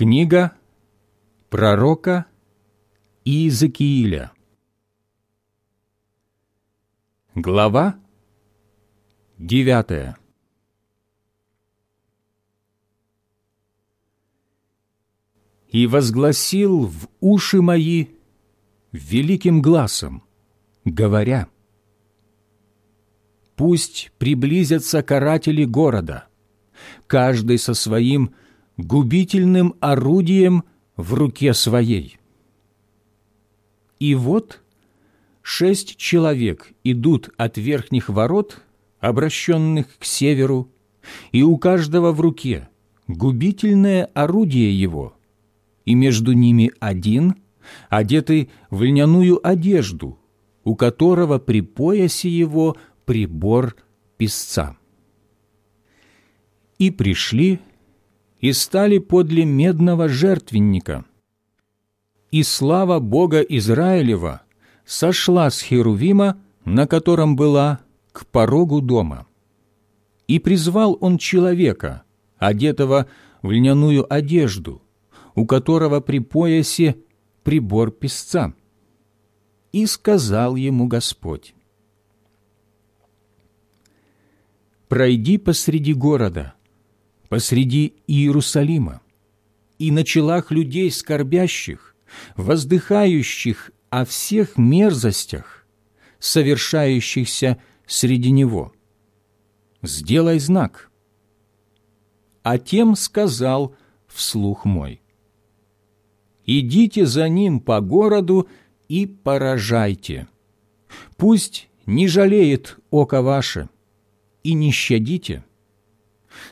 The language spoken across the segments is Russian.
Книга пророка Иезекииля. Глава девятая. «И возгласил в уши мои великим глазом, говоря, «Пусть приблизятся каратели города, каждый со своим губительным орудием в руке своей. И вот шесть человек идут от верхних ворот, обращенных к северу, и у каждого в руке губительное орудие его, и между ними один, одетый в льняную одежду, у которого при поясе его прибор песца. И пришли и стали подле медного жертвенника. И слава Бога Израилева сошла с Херувима, на котором была, к порогу дома. И призвал он человека, одетого в льняную одежду, у которого при поясе прибор песца. И сказал ему Господь, «Пройди посреди города» посреди Иерусалима, и на челах людей скорбящих, воздыхающих о всех мерзостях, совершающихся среди него. Сделай знак. А тем сказал вслух мой. Идите за ним по городу и поражайте. Пусть не жалеет око ваше, и не щадите –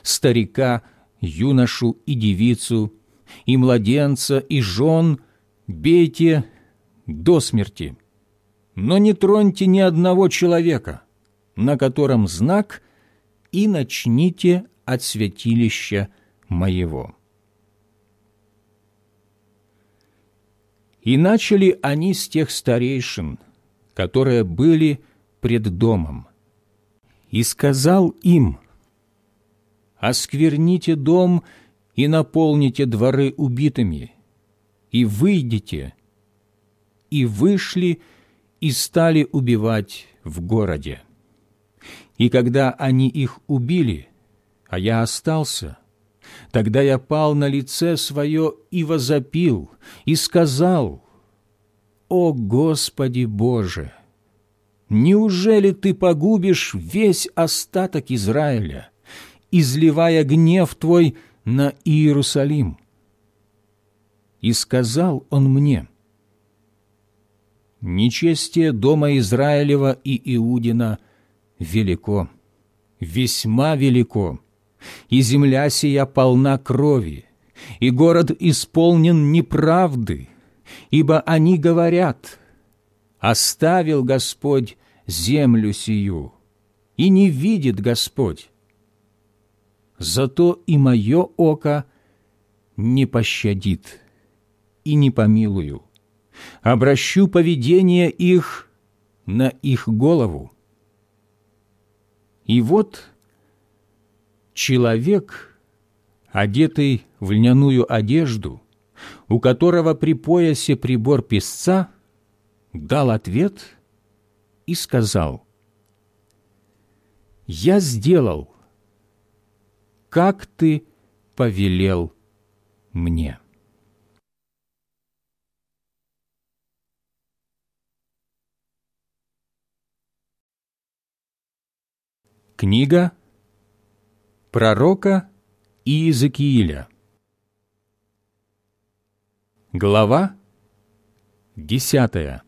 старика, юношу и девицу, и младенца, и жен бейте до смерти. Но не троньте ни одного человека, на котором знак, и начните от святилища моего». И начали они с тех старейшин, которые были пред домом. И сказал им, оскверните дом и наполните дворы убитыми, и выйдите, и вышли, и стали убивать в городе. И когда они их убили, а я остался, тогда я пал на лице свое и возопил, и сказал, «О Господи Боже! Неужели Ты погубишь весь остаток Израиля?» Изливая гнев Твой на Иерусалим. И сказал он мне, «Нечестие дома Израилева и Иудина велико, весьма велико, и земля сия полна крови, и город исполнен неправды, ибо они говорят, «Оставил Господь землю сию, и не видит Господь, зато и мое око не пощадит и не помилую. Обращу поведение их на их голову. И вот человек, одетый в льняную одежду, у которого при поясе прибор песца, дал ответ и сказал, «Я сделал, как Ты повелел мне». Книга пророка Иезекииля Глава десятая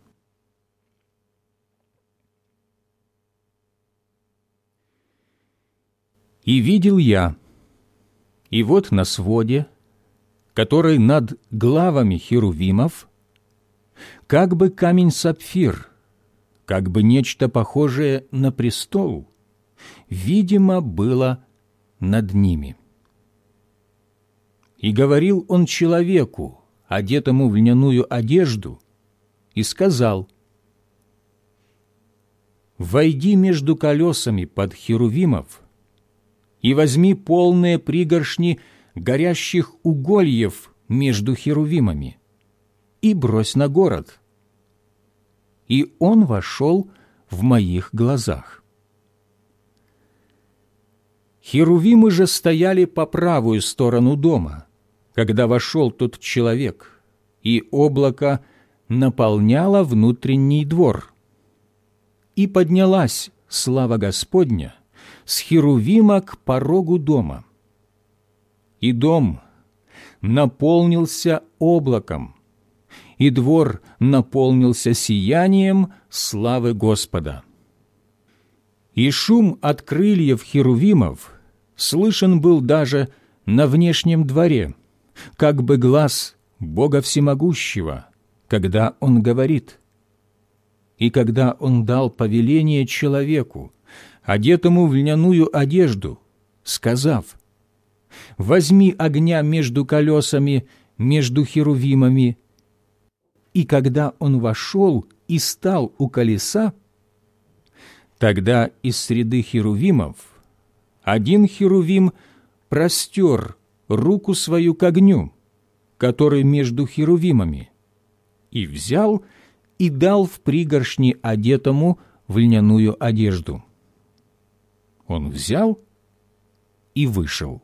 «И видел я, и вот на своде, который над главами херувимов, как бы камень-сапфир, как бы нечто похожее на престол, видимо, было над ними. И говорил он человеку, одетому в льняную одежду, и сказал, «Войди между колесами под херувимов и возьми полные пригоршни горящих угольев между херувимами и брось на город. И он вошел в моих глазах. Херувимы же стояли по правую сторону дома, когда вошел тот человек, и облако наполняло внутренний двор. И поднялась слава Господня с Херувима к порогу дома. И дом наполнился облаком, и двор наполнился сиянием славы Господа. И шум от крыльев херувимов слышен был даже на внешнем дворе, как бы глаз Бога Всемогущего, когда Он говорит. И когда Он дал повеление человеку, одетому в льняную одежду, сказав, «Возьми огня между колесами, между херувимами». И когда он вошел и стал у колеса, Тогда из среды херувимов один херувим простер руку свою к огню, который между херувимами, и взял и дал в пригоршни одетому в льняную одежду. Он взял и вышел.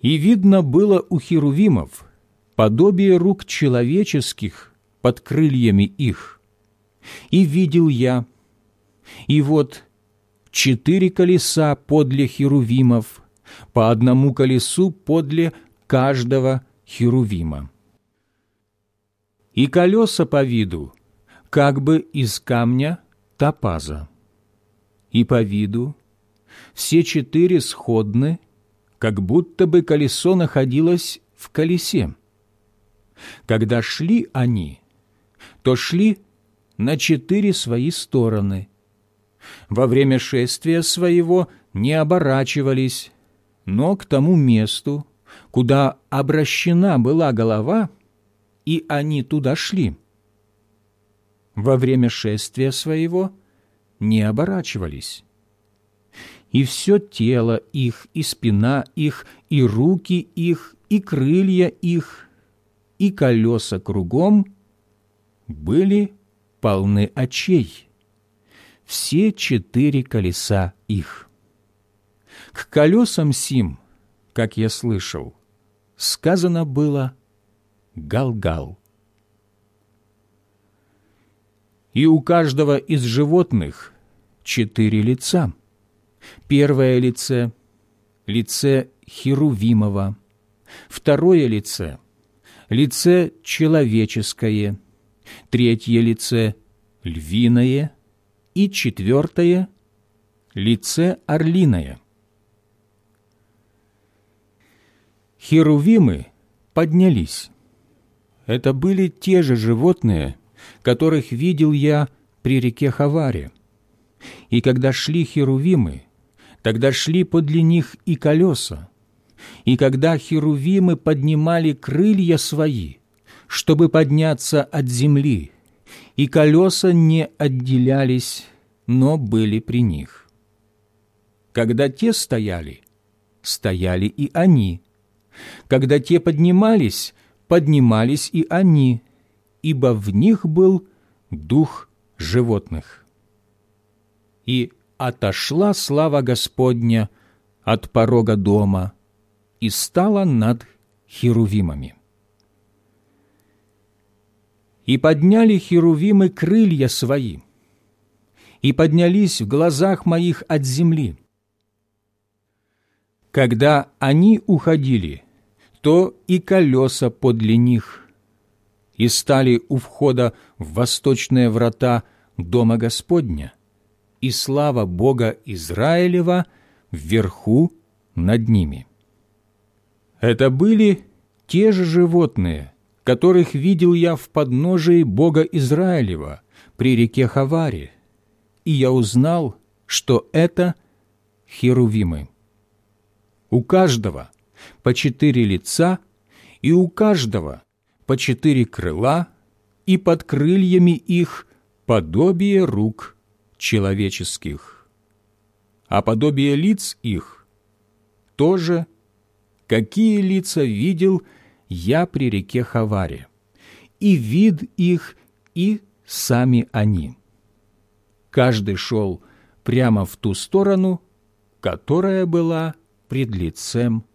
И видно было у херувимов подобие рук человеческих под крыльями их, и видел я, и вот четыре колеса подле херувимов, по одному колесу подле каждого херувима. И колеса по виду, как бы из камня топаза, и по виду все четыре сходны, как будто бы колесо находилось в колесе. Когда шли они, то шли на четыре свои стороны. Во время шествия своего не оборачивались, но к тому месту, куда обращена была голова, и они туда шли. Во время шествия своего не оборачивались. И все тело их, и спина их, и руки их, и крылья их, и колеса кругом были полны очей, все четыре колеса их. К колесам сим, как я слышал, сказано было «гал-гал». И у каждого из животных четыре лица. Первое лице – лице Херувимова, второе лице – лице человеческое – третье лице – львиное, и четвертое – лице орлиное. Херувимы поднялись. Это были те же животные, которых видел я при реке Хаваре. И когда шли херувимы, тогда шли подле них и колеса. И когда херувимы поднимали крылья свои, чтобы подняться от земли, и колеса не отделялись, но были при них. Когда те стояли, стояли и они. Когда те поднимались, поднимались и они, ибо в них был дух животных. И отошла слава Господня от порога дома и стала над херувимами и подняли херувимы крылья свои, и поднялись в глазах моих от земли. Когда они уходили, то и колеса подле них, и стали у входа в восточные врата Дома Господня, и слава Бога Израилева вверху над ними. Это были те же животные – которых видел я в подножии Бога Израилева при реке Хаваре, и я узнал, что это херувимы. У каждого по четыре лица, и у каждого по четыре крыла, и под крыльями их подобие рук человеческих, а подобие лиц их тоже какие лица видел я при реке Хаваре, и вид их, и сами они. Каждый шел прямо в ту сторону, которая была пред лицем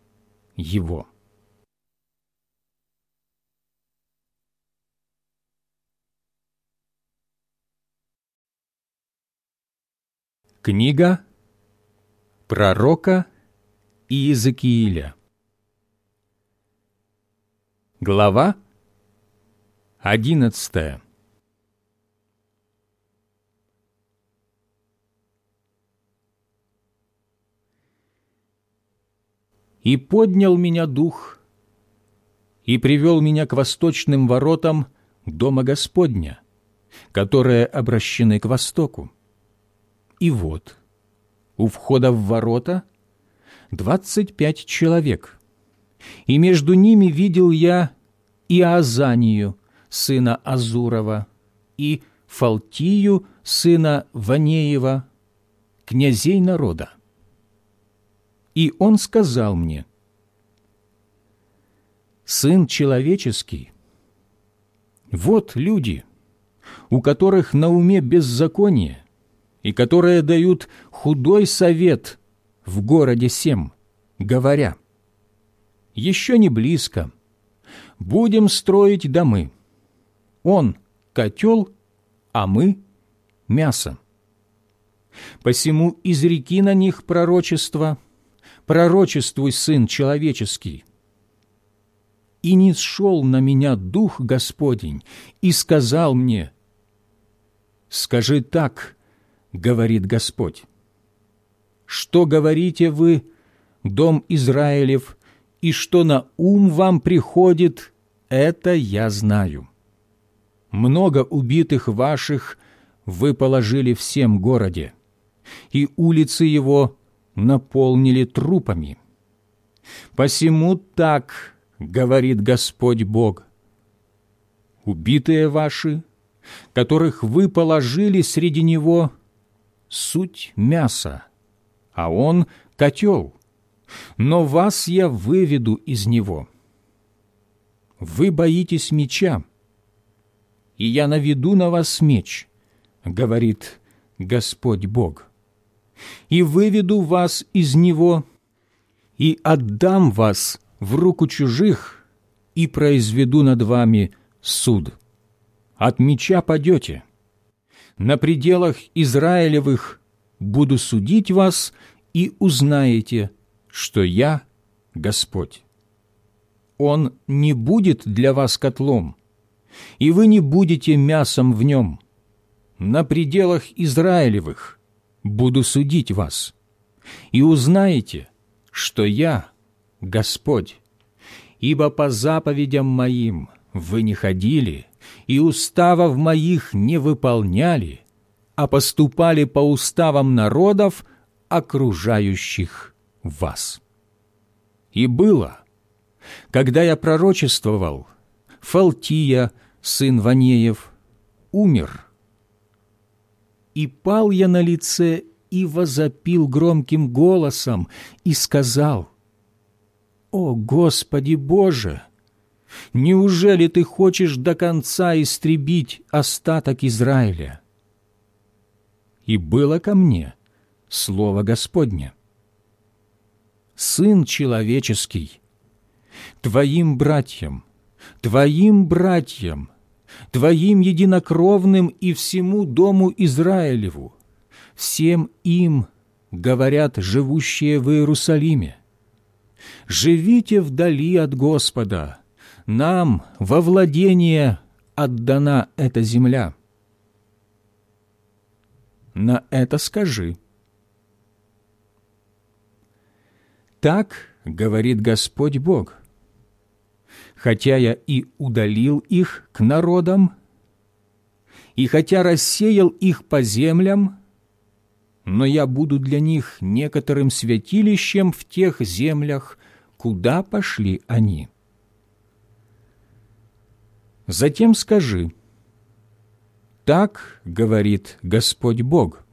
его. Книга пророка Иезекииля Глава одиннадцатая И поднял меня дух, и привел меня к восточным воротам Дома Господня, которые обращены к востоку. И вот, у входа в ворота двадцать пять человек, и между ними видел я и Азанию, сына Азурова, и Фалтию, сына Ванеева, князей народа. И он сказал мне, «Сын человеческий, вот люди, у которых на уме беззаконие, и которые дают худой совет в городе Сем, говоря, «Еще не близко, будем строить домы. Он – котел, а мы – мясо. Посему изреки на них пророчество – пророчествуй, Сын человеческий. И не сшел на меня Дух Господень и сказал мне, «Скажи так, — говорит Господь, — что говорите вы, дом Израилев, и что на ум вам приходит, это я знаю. Много убитых ваших вы положили всем городе, и улицы его наполнили трупами. Посему так говорит Господь Бог. Убитые ваши, которых вы положили среди него, суть мяса, а он — котел, но вас я выведу из него. Вы боитесь меча, и я наведу на вас меч, говорит Господь Бог и выведу вас из него, и отдам вас в руку чужих, и произведу над вами суд. От меча падете. На пределах Израилевых буду судить вас, и узнаете, что я Господь. Он не будет для вас котлом, и вы не будете мясом в нем. На пределах Израилевых буду судить вас, и узнаете, что я Господь, ибо по заповедям моим вы не ходили, и уставов моих не выполняли, а поступали по уставам народов, окружающих вас. И было, когда я пророчествовал, Фалтия, сын Ванеев, умер – и пал я на лице и возопил громким голосом и сказал, «О, Господи Боже! Неужели Ты хочешь до конца истребить остаток Израиля?» И было ко мне слово Господне. «Сын человеческий, Твоим братьям, Твоим братьям Твоим единокровным и всему дому Израилеву, всем им, говорят живущие в Иерусалиме, живите вдали от Господа, нам во владение отдана эта земля. На это скажи. Так говорит Господь Бог – хотя я и удалил их к народам, и хотя рассеял их по землям, но я буду для них некоторым святилищем в тех землях, куда пошли они. Затем скажи, «Так, — говорит Господь Бог,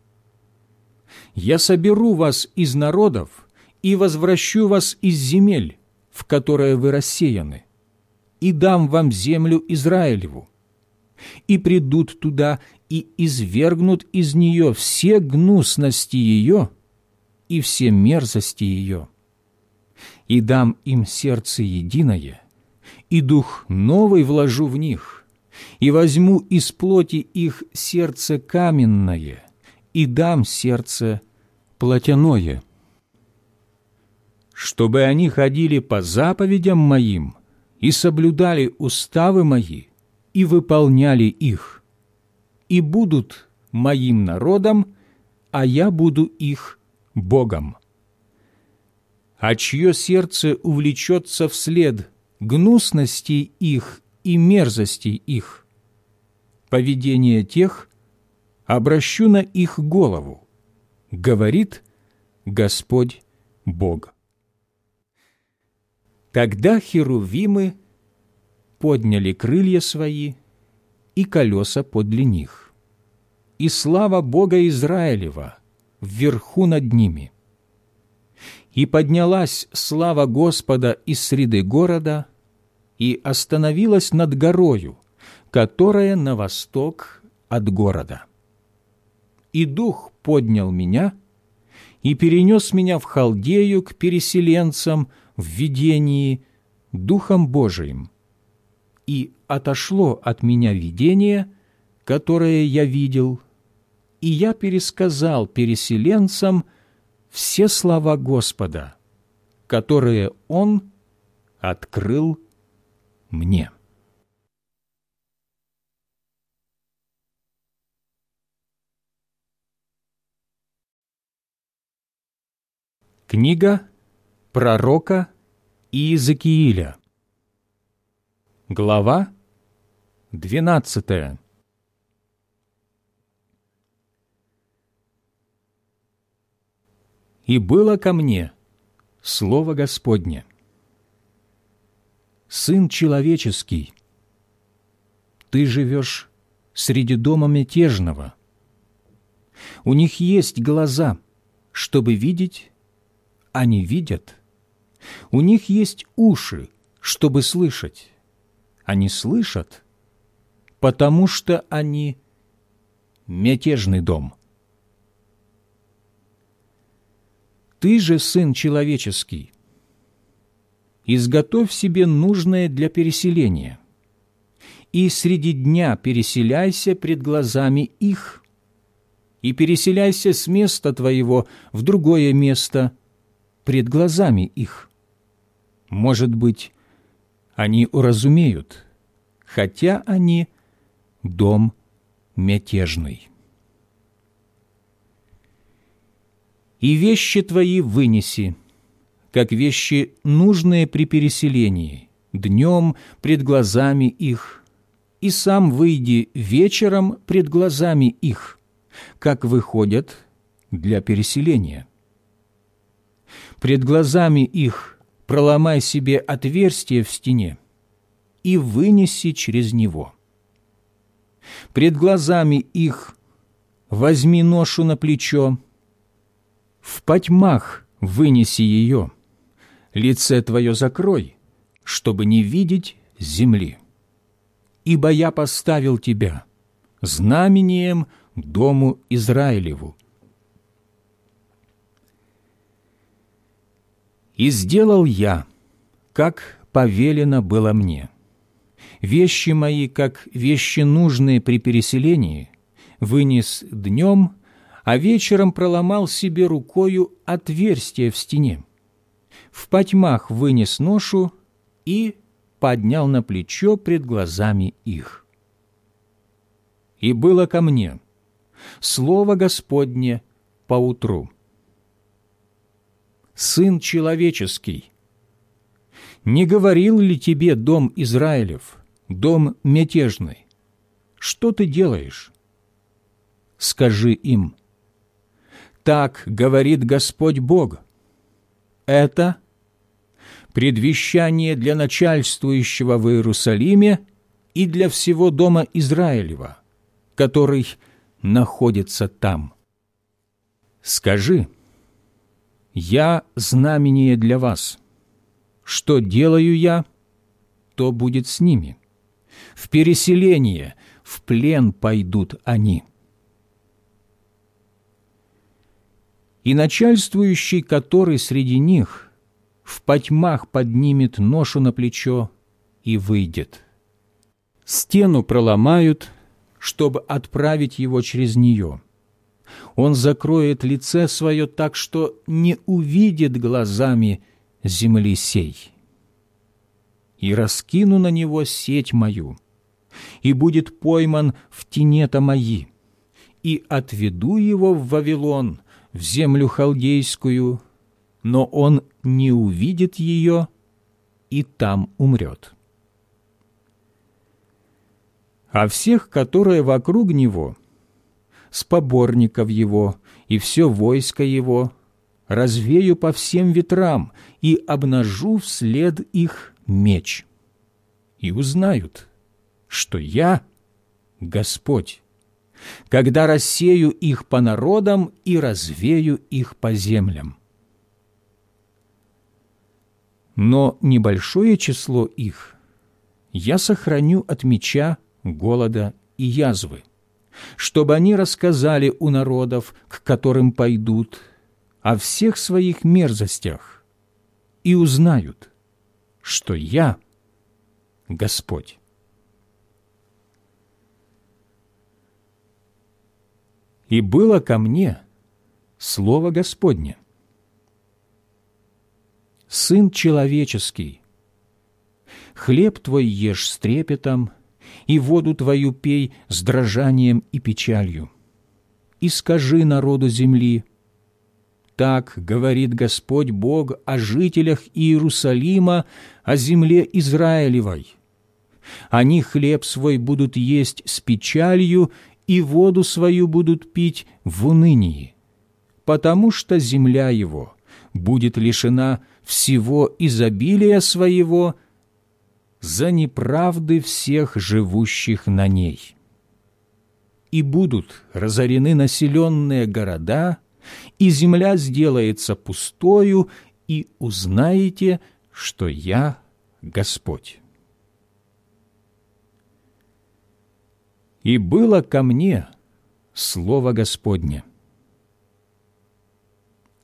— я соберу вас из народов и возвращу вас из земель, в которое вы рассеяны, и дам вам землю Израилеву. И придут туда и извергнут из нее все гнусности ее и все мерзости ее. И дам им сердце единое, и дух новый вложу в них, и возьму из плоти их сердце каменное, и дам сердце плотяное, чтобы они ходили по заповедям моим и соблюдали уставы мои и выполняли их, и будут моим народом, а я буду их Богом. А чье сердце увлечется вслед гнусности их и мерзости их, поведение тех обращу на их голову, говорит Господь Бог. Тогда херувимы подняли крылья свои и колеса подле них, и слава Бога Израилева вверху над ними. И поднялась слава Господа из среды города и остановилась над горою, которая на восток от города. И Дух поднял меня и перенес меня в Халдею к переселенцам в видении Духом Божиим, и отошло от меня видение, которое я видел, и я пересказал переселенцам все слова Господа, которые Он открыл мне. Книга пророка Иезекииля. Глава двенадцатая. «И было ко мне Слово Господне, Сын человеческий, ты живешь среди дома мятежного. У них есть глаза, чтобы видеть, не видят. У них есть уши, чтобы слышать, не слышат, потому что они мятежный дом. Ты же, Сын Человеческий, изготовь себе нужное для переселения, и среди дня переселяйся пред глазами их, и переселяйся с места твоего в другое место пред глазами их. Может быть, они уразумеют, хотя они дом мятежный. И вещи твои вынеси, как вещи, нужные при переселении, днем пред глазами их, и сам выйди вечером пред глазами их, как выходят для переселения. Пред глазами их проломай себе отверстие в стене и вынеси через него. Пред глазами их возьми ношу на плечо, в потьмах вынеси ее – лице твое закрой, чтобы не видеть земли. Ибо я поставил тебя знамением дому Израилеву. И сделал я, как повелено было мне. Вещи мои, как вещи нужные при переселении, вынес днем, а вечером проломал себе рукою отверстие в стене в потьмах вынес ношу и поднял на плечо пред глазами их. И было ко мне слово Господне поутру. Сын человеческий, не говорил ли тебе дом Израилев, дом мятежный, что ты делаешь? Скажи им, так говорит Господь Бог – это предвещание для начальствующего в Иерусалиме и для всего дома Израилева, который находится там. Скажи, «Я знамение для вас, что делаю я, то будет с ними. В переселение, в плен пойдут они. И начальствующий, который среди них, в потьмах поднимет ношу на плечо и выйдет. Стену проломают, чтобы отправить его через нее. Он закроет лице свое так, что не увидит глазами земли сей. И раскину на него сеть мою, и будет пойман в тенета мои, и отведу его в Вавилон, в землю халдейскую, но он не увидит ее и там умрет. А всех, которые вокруг него, с поборников его и все войско его, развею по всем ветрам и обнажу вслед их меч. И узнают, что я Господь, когда рассею их по народам и развею их по землям. Но небольшое число их я сохраню от меча, голода и язвы, чтобы они рассказали у народов, к которым пойдут, о всех своих мерзостях и узнают, что я Господь. И было ко мне Слово Господне. Сын человеческий, хлеб твой ешь с трепетом, и воду твою пей с дрожанием и печалью. И скажи народу земли, так говорит Господь Бог о жителях Иерусалима, о земле Израилевой. Они хлеб свой будут есть с печалью, и воду свою будут пить в унынии, потому что земля его будет лишена всего изобилия своего – за неправды всех живущих на ней. И будут разорены населенные города, и земля сделается пустою, и узнаете, что я Господь. И было ко мне Слово Господне.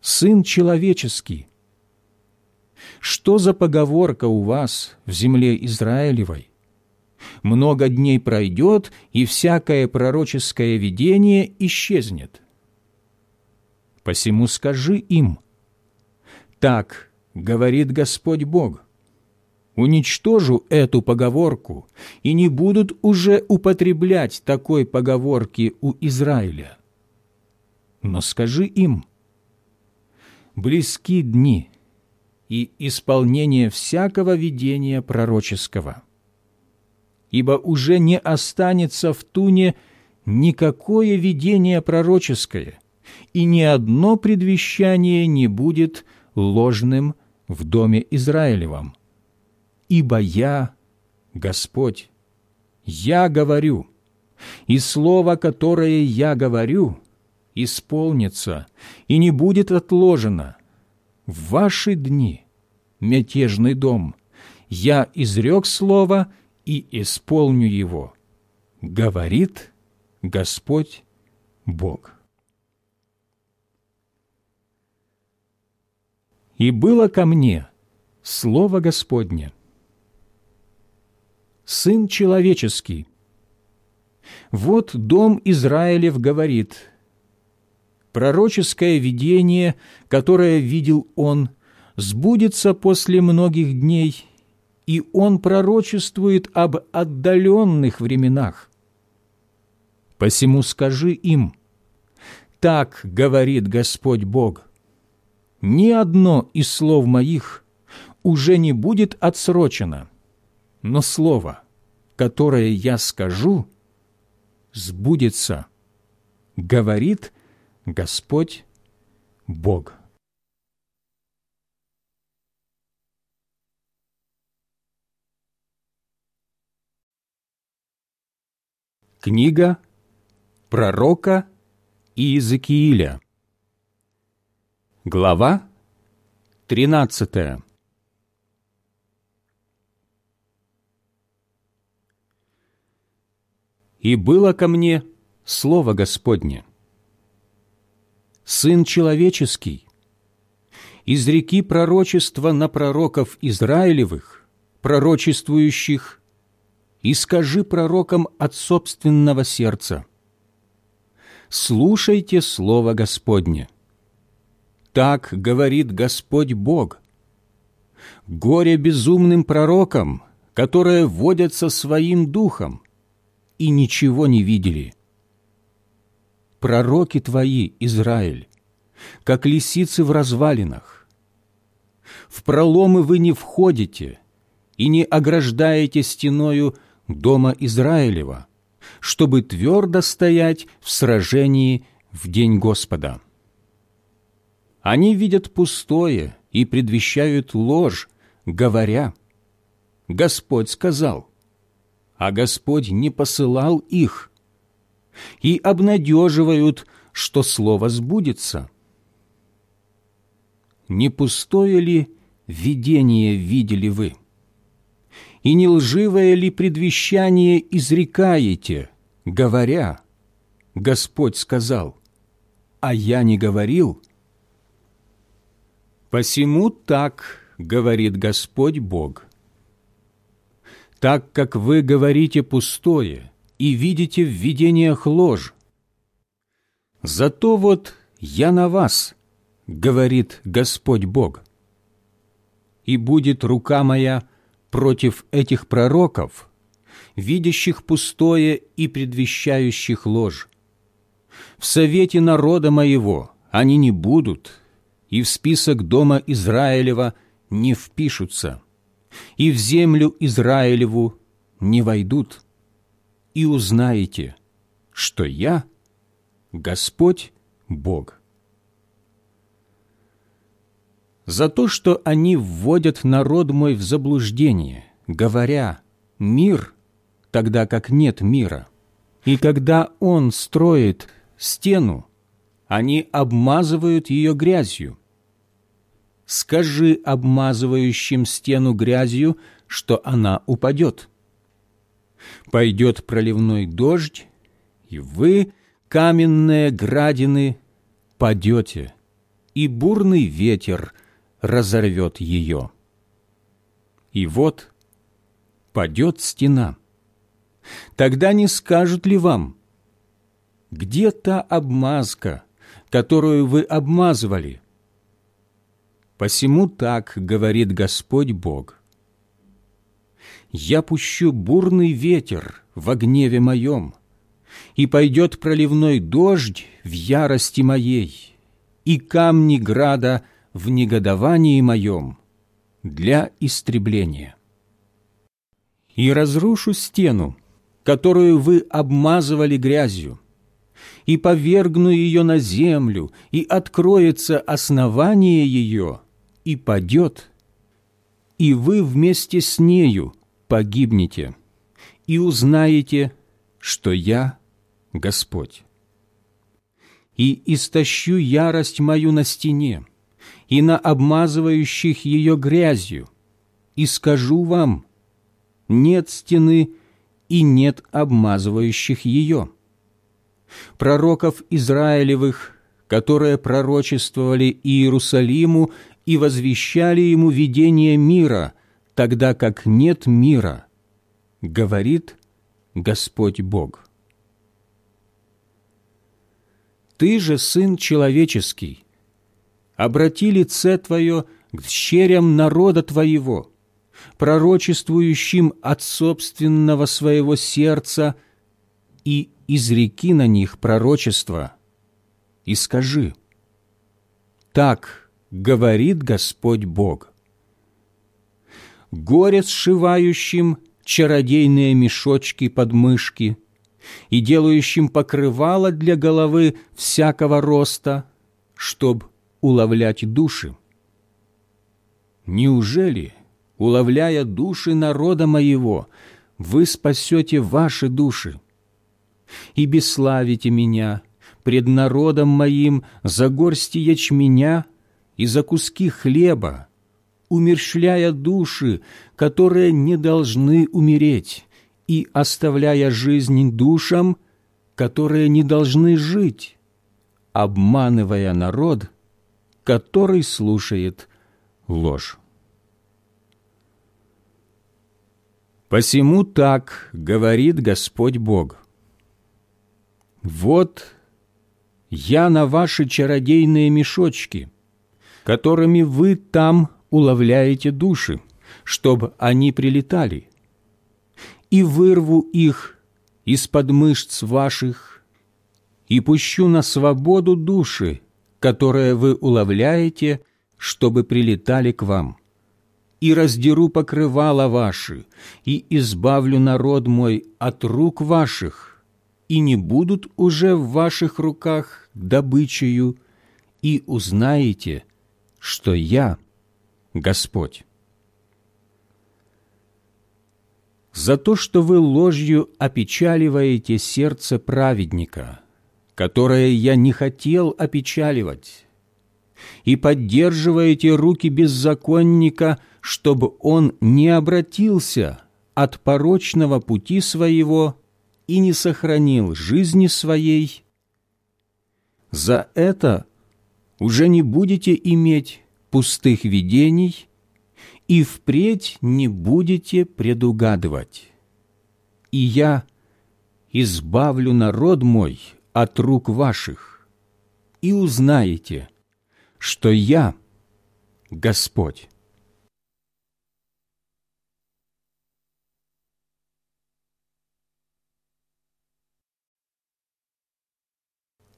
Сын человеческий, что за поговорка у вас в земле Израилевой? Много дней пройдет, и всякое пророческое видение исчезнет. Посему скажи им, «Так говорит Господь Бог, уничтожу эту поговорку, и не будут уже употреблять такой поговорки у Израиля. Но скажи им, близки дни, и исполнение всякого видения пророческого. Ибо уже не останется в Туне никакое видение пророческое, и ни одно предвещание не будет ложным в доме Израилевом. Ибо я, Господь, я говорю, и слово, которое я говорю, исполнится и не будет отложено, в ваши дни, мятежный дом, я изрек слово и исполню его, говорит Господь Бог. И было ко мне Слово Господне. Сын человеческий, вот дом Израилев говорит – пророческое видение, которое видел он, сбудется после многих дней, и он пророчествует об отдаленных временах. Посему скажи им, «Так говорит Господь Бог, ни одно из слов моих уже не будет отсрочено, но слово, которое я скажу, сбудется, говорит Господь Бог. Книга пророка Иезекииля Глава 13 и было ко мне Слово Господне. Сын человеческий, изреки пророчества на пророков Израилевых, пророчествующих, и скажи пророкам от собственного сердца. Слушайте Слово Господне. Так говорит Господь Бог. Горе безумным пророкам, которые водятся своим духом и ничего не видели. Пророки твои, Израиль, как лисицы в развалинах. В проломы вы не входите и не ограждаете стеною дома Израилева, чтобы твердо стоять в сражении в день Господа. Они видят пустое и предвещают ложь, говоря, «Господь сказал», а Господь не посылал их, и обнадеживают, что слово сбудется. Не пустое ли видение видели вы? И не лживое ли предвещание изрекаете, говоря, Господь сказал, а я не говорил – Посему так говорит Господь Бог. Так как вы говорите пустое и видите в видениях ложь, зато вот я на вас, говорит Господь Бог. И будет рука моя против этих пророков, видящих пустое и предвещающих ложь. В совете народа моего они не будут, и в список дома Израилева не впишутся, и в землю Израилеву не войдут, и узнаете, что я Господь Бог. За то, что они вводят народ мой в заблуждение, говоря «мир», тогда как нет мира, и когда он строит стену, они обмазывают ее грязью. Скажи обмазывающим стену грязью, что она упадет. Пойдет проливной дождь, и вы, каменные градины, падете, и бурный ветер разорвет ее. И вот падет стена. Тогда не скажут ли вам, где та обмазка, которую вы обмазывали. Посему так говорит Господь Бог. Я пущу бурный ветер в гневе моем, и пойдет проливной дождь в ярости моей, и камни града в негодовании моем для истребления. И разрушу стену, которую вы обмазывали грязью, и повергну ее на землю, и откроется основание ее, и падет, и вы вместе с нею погибнете, и узнаете, что я Господь. И истощу ярость мою на стене, и на обмазывающих ее грязью, и скажу вам, нет стены и нет обмазывающих ее пророков Израилевых, которые пророчествовали Иерусалиму и возвещали ему видение мира, тогда как нет мира, говорит Господь Бог. Ты же, Сын Человеческий, обрати лице Твое к щерям народа Твоего, пророчествующим от собственного своего сердца и изреки на них пророчество и скажи, «Так говорит Господь Бог». Горе сшивающим чародейные мешочки под мышки и делающим покрывало для головы всякого роста, чтоб уловлять души. Неужели, уловляя души народа моего, вы спасете ваши души? и бесславите меня пред народом моим за горсти ячменя и за куски хлеба, умерщвляя души, которые не должны умереть, и оставляя жизнь душам, которые не должны жить, обманывая народ, который слушает ложь. Посему так говорит Господь Бог. Вот я на ваши чародейные мешочки, которыми вы там уловляете души, чтобы они прилетали, и вырву их из-под мышц ваших, и пущу на свободу души, которые вы уловляете, чтобы прилетали к вам. И раздеру покрывала ваши, и избавлю народ мой от рук ваших, и не будут уже в ваших руках добычею, и узнаете, что я Господь. За то, что вы ложью опечаливаете сердце праведника, которое я не хотел опечаливать, и поддерживаете руки беззаконника, чтобы он не обратился от порочного пути своего и не сохранил жизни своей, за это уже не будете иметь пустых видений и впредь не будете предугадывать. И я избавлю народ мой от рук ваших, и узнаете, что я Господь.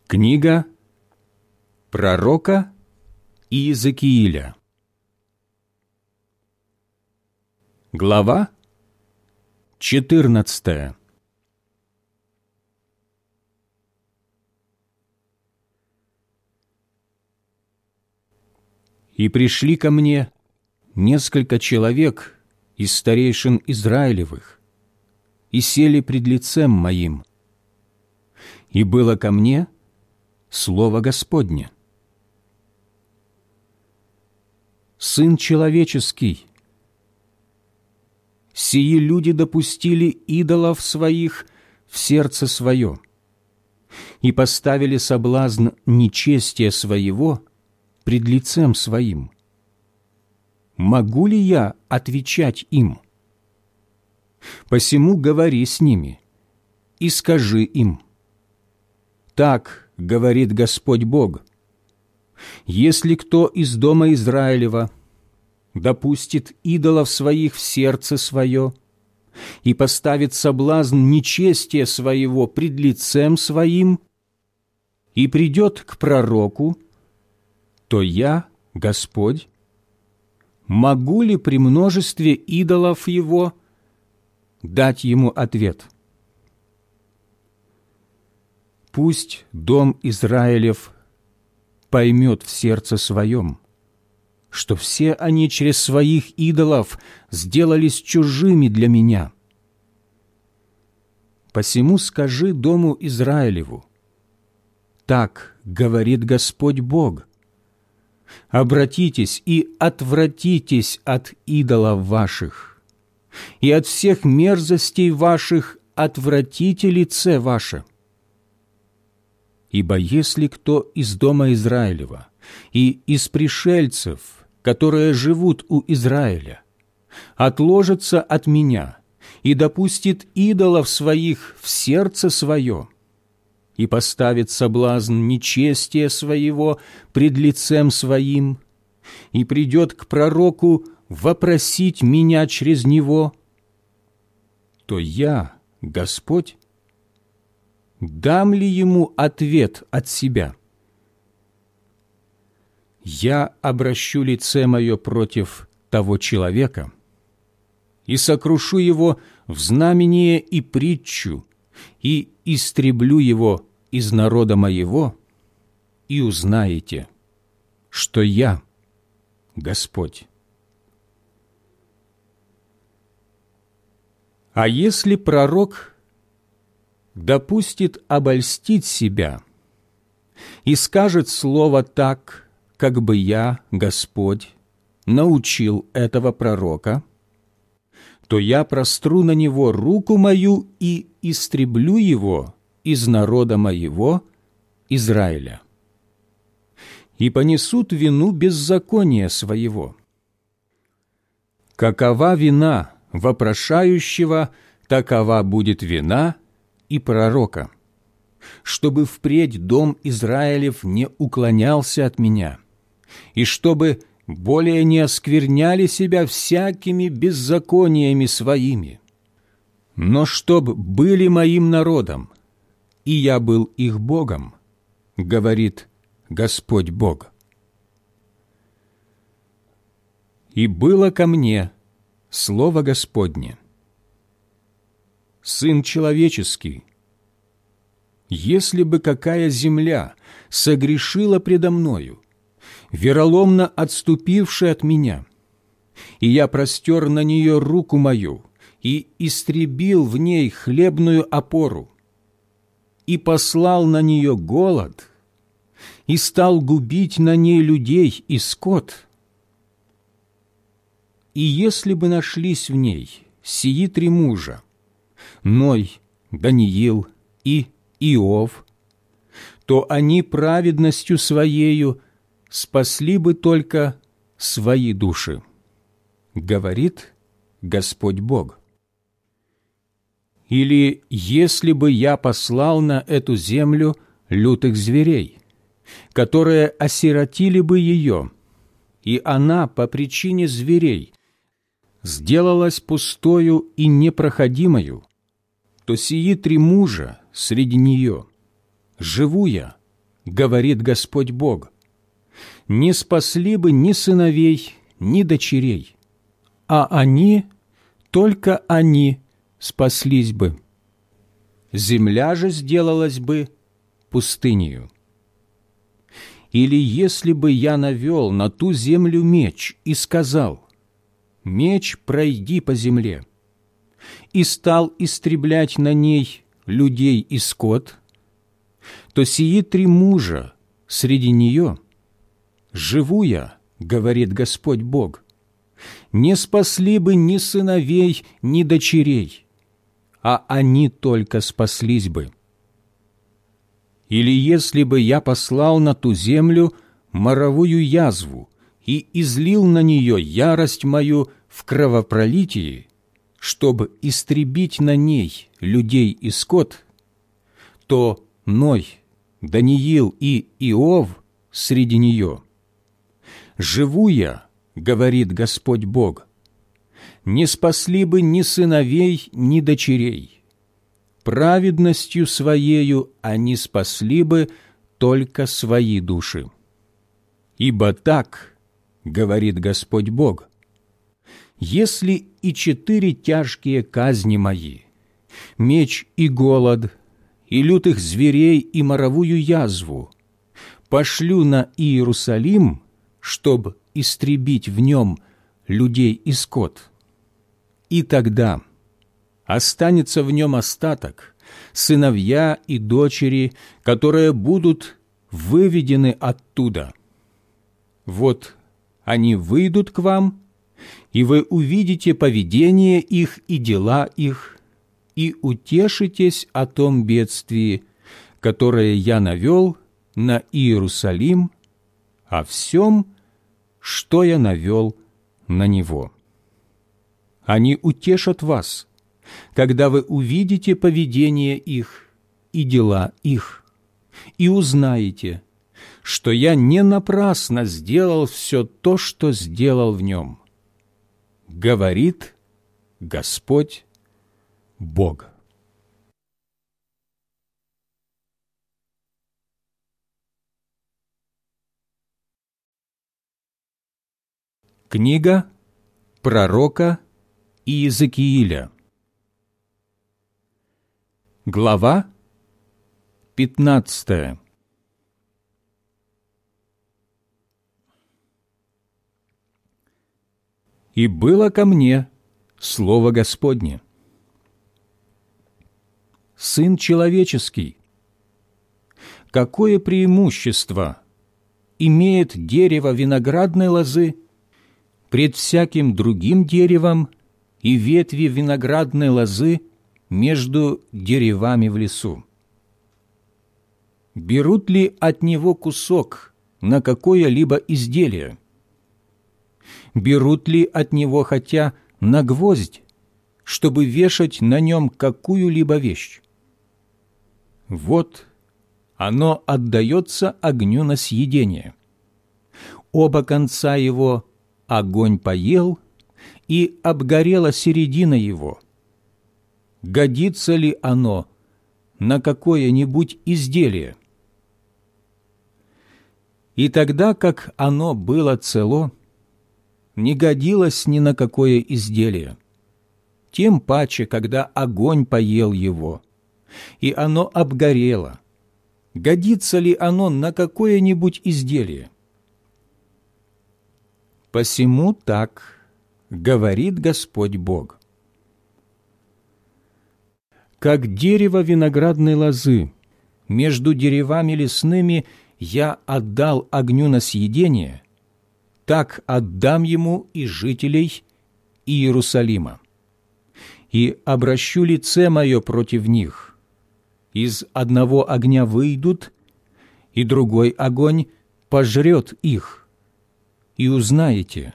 Книга пророка Иезекииля Глава 14 И пришли ко мне несколько человек из старейшин Израилевых и сели пред лицем моим. И было ко мне – Слово Господне. Сын человеческий, сии люди допустили идолов своих в сердце свое и поставили соблазн нечестия своего пред лицем своим. Могу ли я отвечать им? Посему говори с ними и скажи им. Так говорит Господь Бог, «Если кто из дома Израилева допустит идолов своих в сердце свое и поставит соблазн нечестия своего пред лицем своим и придет к пророку, то я, Господь, могу ли при множестве идолов его дать ему ответ?» Пусть дом Израилев поймет в сердце своем, что все они через своих идолов сделались чужими для меня. Посему скажи дому Израилеву, так говорит Господь Бог, обратитесь и отвратитесь от идолов ваших, и от всех мерзостей ваших отвратите лице ваше – Ибо если кто из дома Израилева и из пришельцев, которые живут у Израиля, отложится от меня и допустит идолов своих в сердце свое и поставит соблазн нечестия своего пред лицем своим и придет к пророку вопросить меня через него, то я, Господь, дам ли ему ответ от себя? Я обращу лице мое против того человека и сокрушу его в знамение и притчу, и истреблю его из народа моего, и узнаете, что я Господь. А если пророк допустит обольстить себя и скажет слово так, как бы я, Господь, научил этого пророка, то я простру на него руку мою и истреблю его из народа моего, Израиля. И понесут вину беззакония своего. Какова вина вопрошающего, такова будет вина и пророка, чтобы впредь дом Израилев не уклонялся от меня, и чтобы более не оскверняли себя всякими беззакониями своими, но чтоб были моим народом, и я был их Богом, говорит Господь Бог. И было ко мне Слово Господне. Сын человеческий, если бы какая земля согрешила предо мною, вероломно отступившая от меня, и я простер на нее руку мою и истребил в ней хлебную опору, и послал на нее голод, и стал губить на ней людей и скот. И если бы нашлись в ней сии три мужа, Ной, Даниил и Иов, то они праведностью своею спасли бы только свои души, говорит Господь Бог. Или если бы я послал на эту землю лютых зверей, которые осиротили бы ее, и она по причине зверей сделалась пустою и непроходимою, то сии три мужа среди нее, живу я, говорит Господь Бог, не спасли бы ни сыновей, ни дочерей, а они, только они, спаслись бы. Земля же сделалась бы пустынью. Или если бы я навел на ту землю меч и сказал, «Меч, пройди по земле», и стал истреблять на ней людей и скот, то сии три мужа среди нее, «Живу я», — говорит Господь Бог, «не спасли бы ни сыновей, ни дочерей, а они только спаслись бы. Или если бы я послал на ту землю моровую язву и излил на нее ярость мою в кровопролитии, чтобы истребить на ней людей и скот, то Ной, Даниил и Иов среди нее. «Живу я, — говорит Господь Бог, — не спасли бы ни сыновей, ни дочерей. Праведностью Своею они спасли бы только свои души. Ибо так, — говорит Господь Бог, — если и четыре тяжкие казни мои, меч и голод, и лютых зверей и моровую язву, пошлю на Иерусалим, чтобы истребить в нем людей и скот. И тогда останется в нем остаток, сыновья и дочери, которые будут выведены оттуда. Вот они выйдут к вам, и вы увидите поведение их и дела их, и утешитесь о том бедствии, которое я навел на Иерусалим, о всем, что я навел на него. Они утешат вас, когда вы увидите поведение их и дела их, и узнаете, что я не напрасно сделал все то, что сделал в нем. Говорит Господь Бог. Книга пророка Иезекииля Глава 15 «И было ко мне Слово Господне. Сын человеческий, какое преимущество имеет дерево виноградной лозы пред всяким другим деревом и ветви виноградной лозы между деревами в лесу. Берут ли от него кусок на какое-либо изделие? Берут ли от него хотя на гвоздь, чтобы вешать на нем какую-либо вещь? Вот оно отдается огню на съедение. Оба конца его огонь поел, и обгорела середина его. Годится ли оно на какое-нибудь изделие? И тогда, как оно было цело, не годилось ни на какое изделие, тем паче, когда огонь поел его, и оно обгорело. Годится ли оно на какое-нибудь изделие? Посему так говорит Господь Бог. Как дерево виноградной лозы, между деревами лесными я отдал огню на съедение, так отдам ему и жителей Иерусалима. И обращу лице мое против них. Из одного огня выйдут, и другой огонь пожрет их. И узнаете,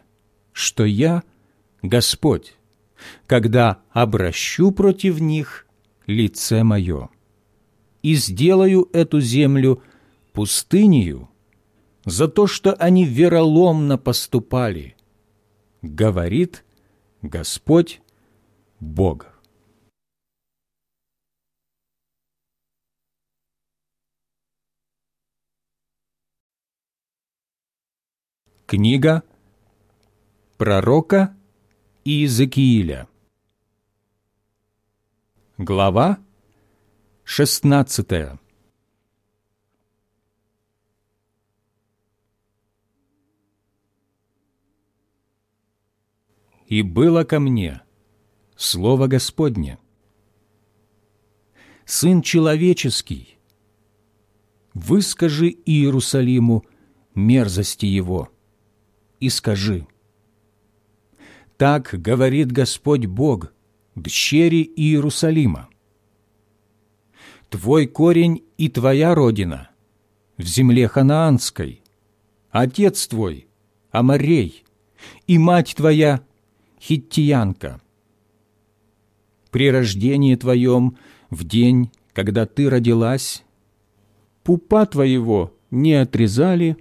что я – Господь, когда обращу против них лице мое и сделаю эту землю пустынею за то, что они вероломно поступали, говорит Господь Бог. Книга пророка Иезекииля. Глава 16 «И было ко мне Слово Господне, Сын человеческий, выскажи Иерусалиму мерзости его и скажи, так говорит Господь Бог, дщери Иерусалима. Твой корень и твоя родина в земле ханаанской, отец твой – Амарей, и мать твоя – хиттиянка. При рождении твоем, в день, когда ты родилась, пупа твоего не отрезали,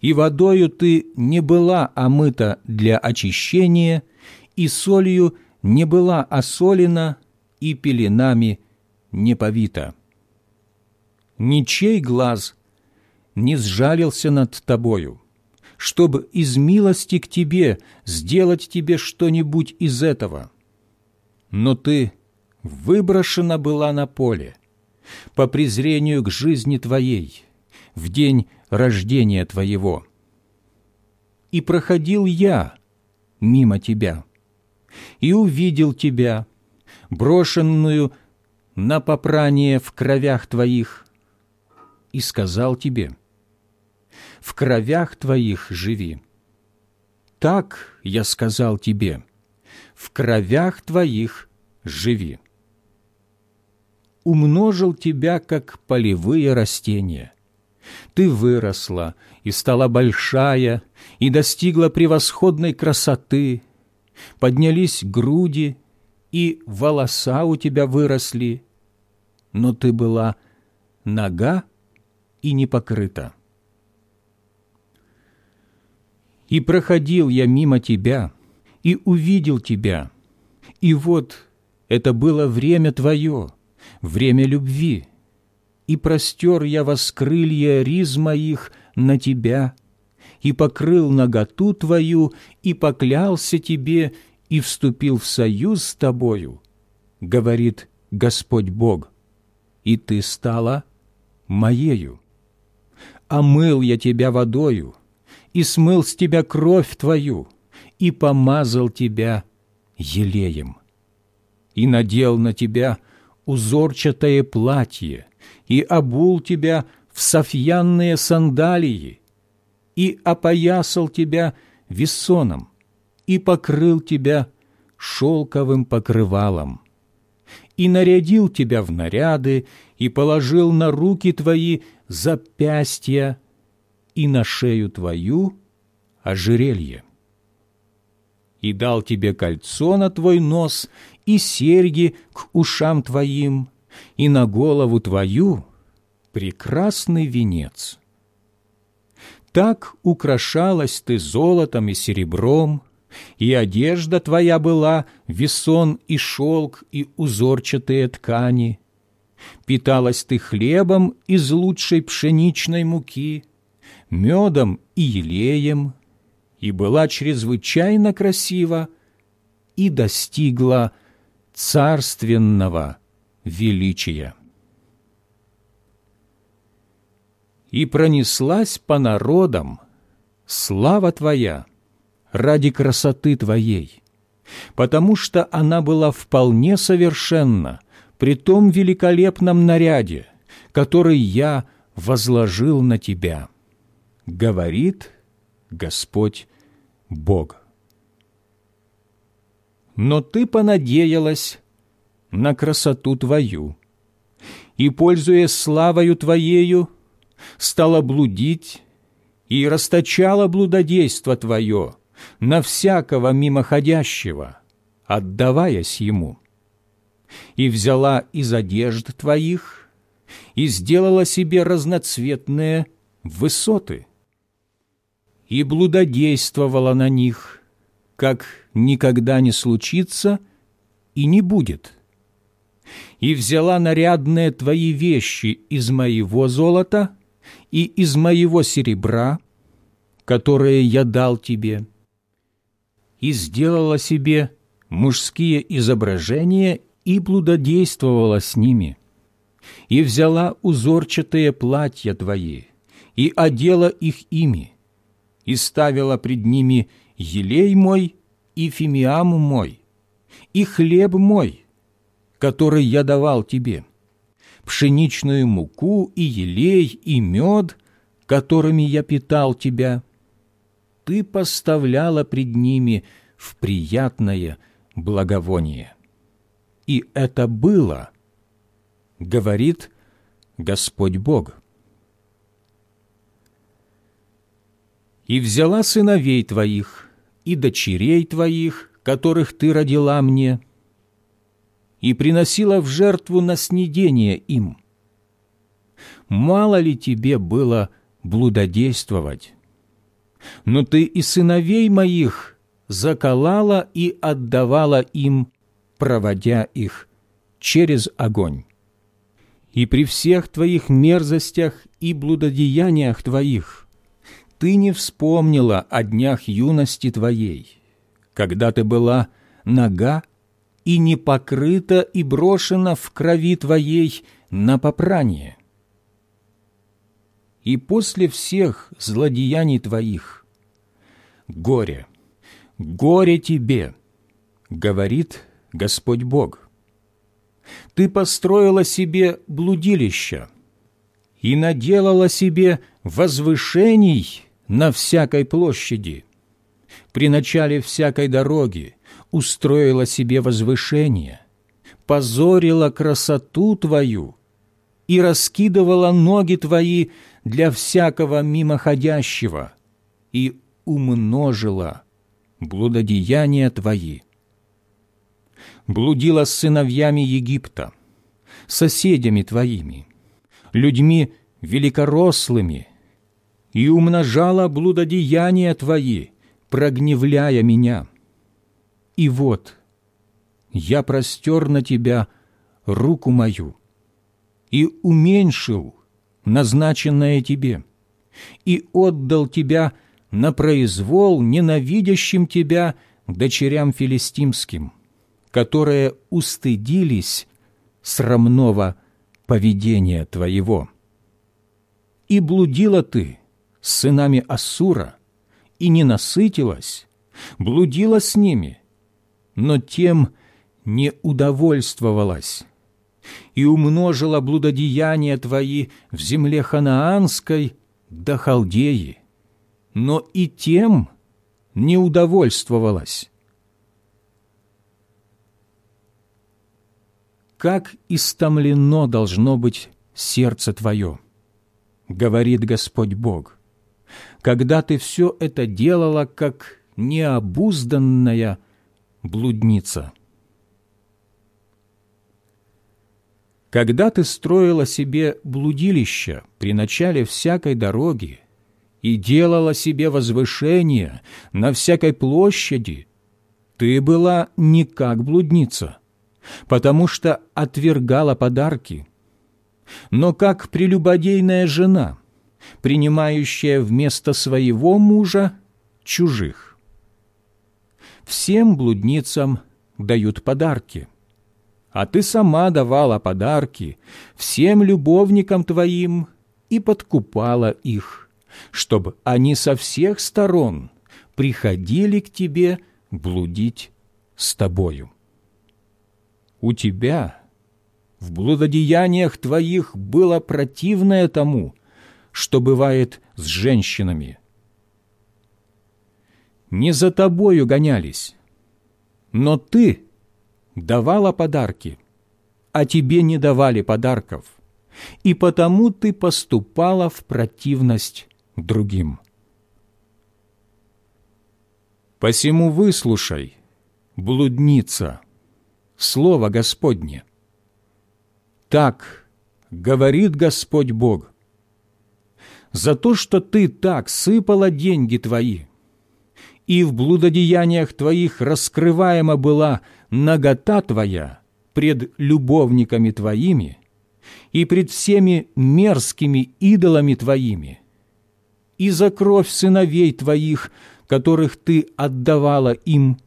и водою ты не была омыта для очищения, и солью не была осолена, и пеленами не повита. Ничей глаз не сжалился над тобою, чтобы из милости к тебе сделать тебе что-нибудь из этого. Но ты выброшена была на поле по презрению к жизни твоей в день рождения твоего. И проходил я мимо тебя, и увидел тебя, брошенную на попрание в кровях твоих, и сказал тебе, «В кровях твоих живи». Так я сказал тебе, «В кровях твоих живи». Умножил тебя, как полевые растения. Ты выросла и стала большая, и достигла превосходной красоты, поднялись груди, и волоса у тебя выросли, но ты была нога и не покрыта. И проходил я мимо тебя, и увидел тебя, и вот это было время твое, время любви, и простер я воскрылья риз моих на тебя, и покрыл наготу твою, и поклялся тебе, и вступил в союз с тобою, говорит Господь Бог, и ты стала моею. Омыл я тебя водою, и смыл с тебя кровь твою, и помазал тебя елеем, и надел на тебя узорчатое платье, и обул тебя в софьянные сандалии, и опоясал тебя вессоном, и покрыл тебя шелковым покрывалом, и нарядил тебя в наряды, и положил на руки твои запястья, и на шею твою ожерелье. И дал тебе кольцо на твой нос, и серьги к ушам твоим, и на голову твою прекрасный венец. Так украшалась ты золотом и серебром, и одежда твоя была весон и шелк и узорчатые ткани. Питалась ты хлебом из лучшей пшеничной муки, медом и елеем, и была чрезвычайно красива, и достигла царственного величия. И пронеслась по народам слава Твоя ради красоты Твоей, потому что она была вполне совершенна при том великолепном наряде, который я возложил на Тебя, говорит Господь Бог. Но ты понадеялась на красоту Твою, и, пользуясь славою Твоею, стала блудить и расточала блудодейство Твое на всякого мимоходящего, отдаваясь Ему. И взяла из одежд Твоих и сделала себе разноцветные высоты, и блудодействовала на них, как никогда не случится и не будет. И взяла нарядные Твои вещи из моего золота – и из моего серебра, которое я дал тебе, и сделала себе мужские изображения и блудодействовала с ними, и взяла узорчатые платья твои, и одела их ими, и ставила пред ними елей мой и фимиам мой, и хлеб мой, который я давал тебе, пшеничную муку и елей и мед, которыми я питал тебя, ты поставляла пред ними в приятное благовоние. И это было, говорит Господь Бог. И взяла сыновей твоих и дочерей твоих, которых ты родила мне, — и приносила в жертву на снедение им. Мало ли тебе было блудодействовать? Но ты и сыновей моих заколала и отдавала им, проводя их через огонь. И при всех твоих мерзостях и блудодеяниях твоих ты не вспомнила о днях юности твоей, когда ты была нога и не покрыта и брошена в крови Твоей на попрание. И после всех злодеяний Твоих горе, горе Тебе, говорит Господь Бог. Ты построила себе блудилище и наделала себе возвышений на всякой площади, при начале всякой дороги, устроила себе возвышение, позорила красоту Твою и раскидывала ноги Твои для всякого мимоходящего и умножила блудодеяния Твои. Блудила с сыновьями Египта, соседями Твоими, людьми великорослыми, и умножала блудодеяния Твои, прогневляя Меня – и вот я простер на тебя руку мою и уменьшил назначенное тебе, и отдал тебя на произвол ненавидящим тебя дочерям филистимским, которые устыдились срамного поведения твоего. И блудила ты с сынами Ассура, и не насытилась, блудила с ними, но тем не удовольствовалась и умножила блудодеяния твои в земле ханаанской до Халдеи, но и тем не удовольствовалась. как истомлено должно быть сердце твое, говорит Господь Бог, когда ты все это делала, как необузданная блудница. Когда ты строила себе блудилище при начале всякой дороги и делала себе возвышение на всякой площади, ты была не как блудница, потому что отвергала подарки, но как прелюбодейная жена, принимающая вместо своего мужа чужих. Всем блудницам дают подарки, а ты сама давала подарки всем любовникам твоим и подкупала их, чтобы они со всех сторон приходили к тебе блудить с тобою. У тебя в блудодеяниях твоих было противное тому, что бывает с женщинами. Не за тобою гонялись, но ты давала подарки, а тебе не давали подарков, и потому ты поступала в противность другим. Посему выслушай, блудница, слово Господне. Так говорит Господь Бог. За то, что ты так сыпала деньги твои, и в блудодеяниях твоих раскрываема была нагота твоя пред любовниками твоими и пред всеми мерзкими идолами твоими, и за кровь сыновей твоих – которых ты отдавала им.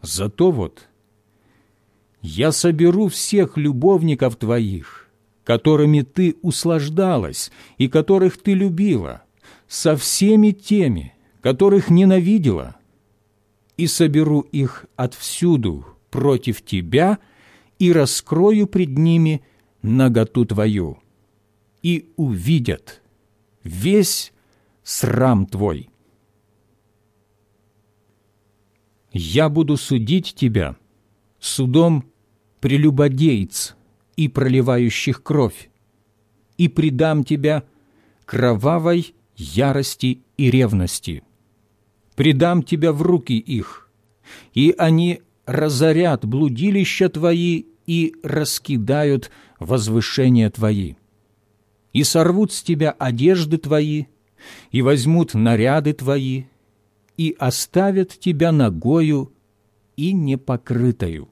Зато вот я соберу всех любовников твоих, которыми ты услаждалась и которых ты любила, со всеми теми, которых ненавидела, и соберу их отвсюду против тебя и раскрою пред ними наготу твою, и увидят весь срам твой» я буду судить тебя судом прелюбодейц и проливающих кровь, и предам тебя кровавой ярости и ревности. Предам тебя в руки их, и они разорят блудилища твои и раскидают возвышения твои, и сорвут с тебя одежды твои, и возьмут наряды твои, и оставят тебя ногою и непокрытою.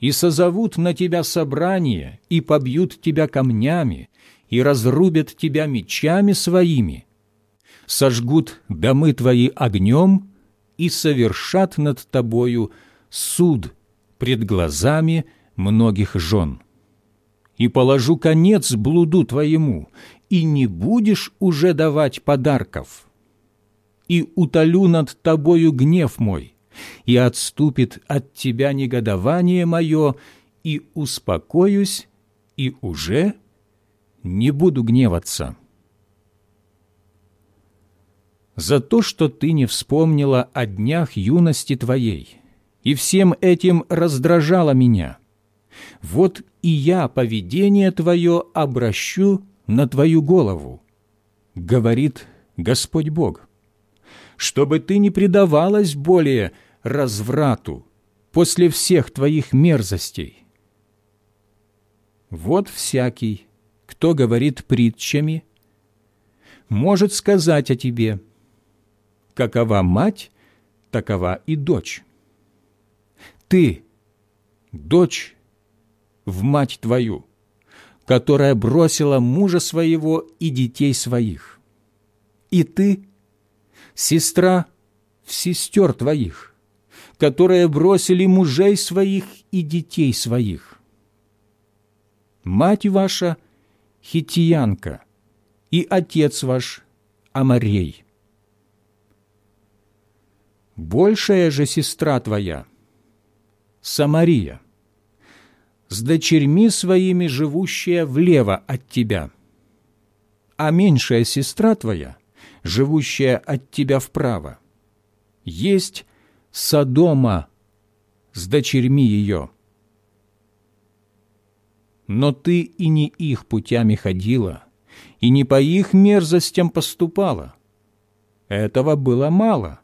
И созовут на тебя собрание, и побьют тебя камнями, и разрубят тебя мечами своими, сожгут домы твои огнем и совершат над тобою суд пред глазами многих жен. И положу конец блуду твоему, и не будешь уже давать подарков» и утолю над тобою гнев мой, и отступит от тебя негодование мое, и успокоюсь, и уже не буду гневаться. За то, что ты не вспомнила о днях юности твоей, и всем этим раздражала меня, вот и я поведение твое обращу на твою голову, говорит Господь Бог чтобы ты не предавалась более разврату после всех твоих мерзостей. Вот всякий, кто говорит притчами, может сказать о тебе, какова мать, такова и дочь. Ты, дочь, в мать твою, которая бросила мужа своего и детей своих. И ты, сестра в сестер твоих, которые бросили мужей своих и детей своих. Мать ваша – хитиянка, и отец ваш – Амарей. Большая же сестра твоя – Самария, с дочерьми своими живущая влево от тебя, а меньшая сестра твоя – живущая от тебя вправо. Есть Содома с дочерьми ее, но ты и не их путями ходила, и не по их мерзостям поступала. Этого было мало.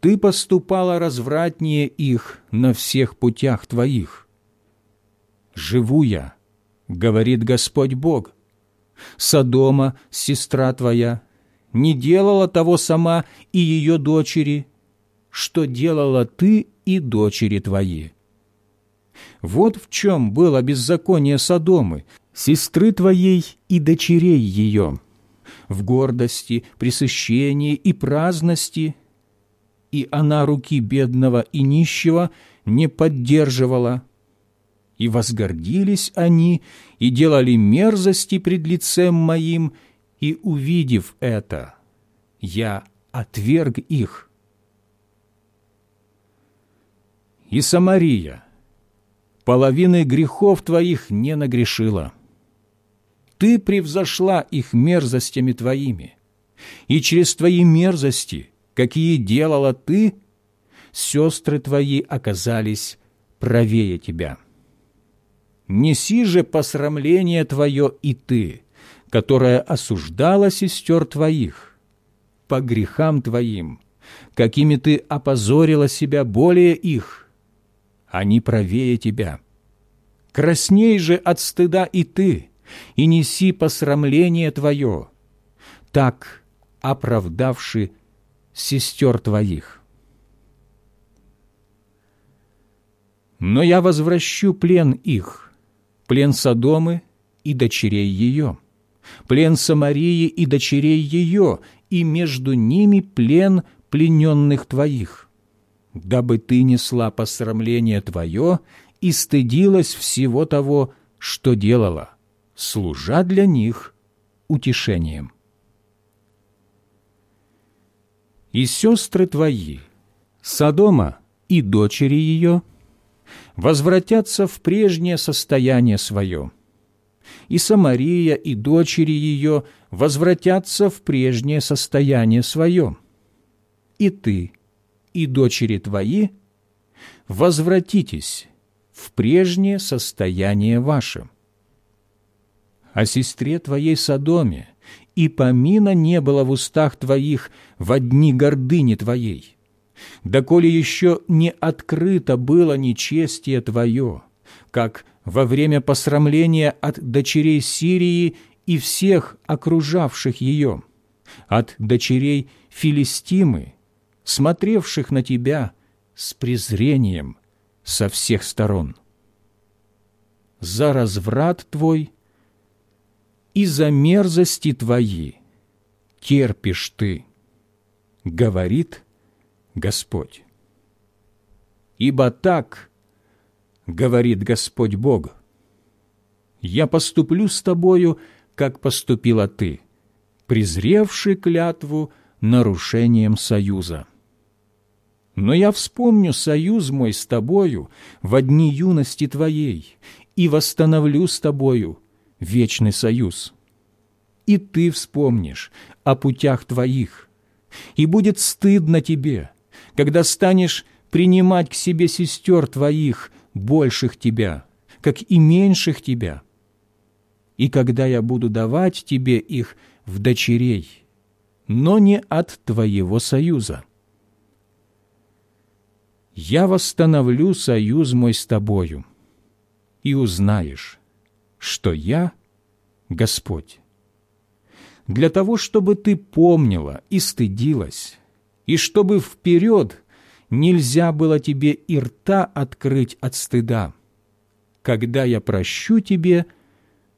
Ты поступала развратнее их на всех путях твоих. Живу я, говорит Господь Бог. Содома, сестра твоя, не делала того сама и ее дочери, что делала ты и дочери твои. Вот в чем было беззаконие Содомы, сестры твоей и дочерей ее, в гордости, пресыщении и праздности, и она руки бедного и нищего не поддерживала. И возгордились они, и делали мерзости пред лицем моим, и, увидев это, я отверг их. И Самария половины грехов твоих не нагрешила. Ты превзошла их мерзостями твоими, и через твои мерзости, какие делала ты, сестры твои оказались правее тебя. Неси же посрамление твое и ты, которая осуждала сестер твоих, по грехам твоим, какими ты опозорила себя более их, они правее тебя. Красней же от стыда и ты, и неси посрамление твое, так оправдавши сестер твоих. Но я возвращу плен их, плен Содомы и дочерей ее, плен Самарии и дочерей ее, и между ними плен плененных твоих, дабы ты несла посрамление твое и стыдилась всего того, что делала, служа для них утешением. И сестры твои, Содома и дочери ее, возвратятся в прежнее состояние свое – и Самария, и дочери ее возвратятся в прежнее состояние свое. И ты, и дочери твои возвратитесь в прежнее состояние ваше. О сестре твоей Содоме и помина не было в устах твоих в дни гордыни твоей, доколе еще не открыто было нечестие твое, как во время посрамления от дочерей Сирии и всех окружавших ее, от дочерей Филистимы, смотревших на тебя с презрением со всех сторон. За разврат твой и за мерзости твои терпишь ты, говорит Господь. Ибо так говорит Господь Бог, «Я поступлю с тобою, как поступила ты, презревший клятву нарушением союза. Но я вспомню союз мой с тобою в дни юности твоей и восстановлю с тобою вечный союз. И ты вспомнишь о путях твоих, и будет стыдно тебе, когда станешь принимать к себе сестер твоих, больших тебя, как и меньших тебя. И когда я буду давать тебе их в дочерей, но не от твоего союза. Я восстановлю союз мой с тобою, и узнаешь, что я Господь. Для того, чтобы ты помнила и стыдилась, и чтобы вперед нельзя было тебе и рта открыть от стыда, когда я прощу тебе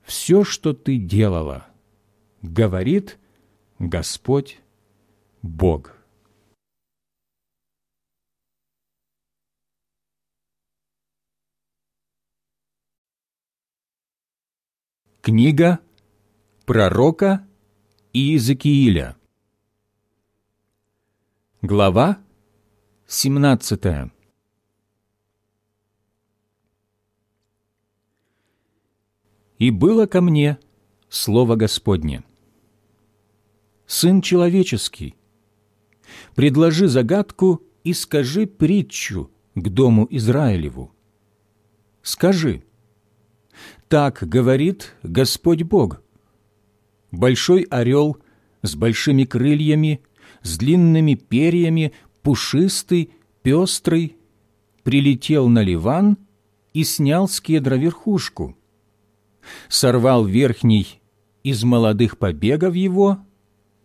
все, что ты делала, говорит Господь Бог. Книга пророка Иезекииля Глава 17. «И было ко мне Слово Господне. Сын человеческий, предложи загадку и скажи притчу к дому Израилеву. Скажи, Так говорит Господь Бог. Большой орел с большими крыльями, с длинными перьями, пушистый, пестрый, прилетел на Ливан и снял с кедра верхушку, сорвал верхний из молодых побегов его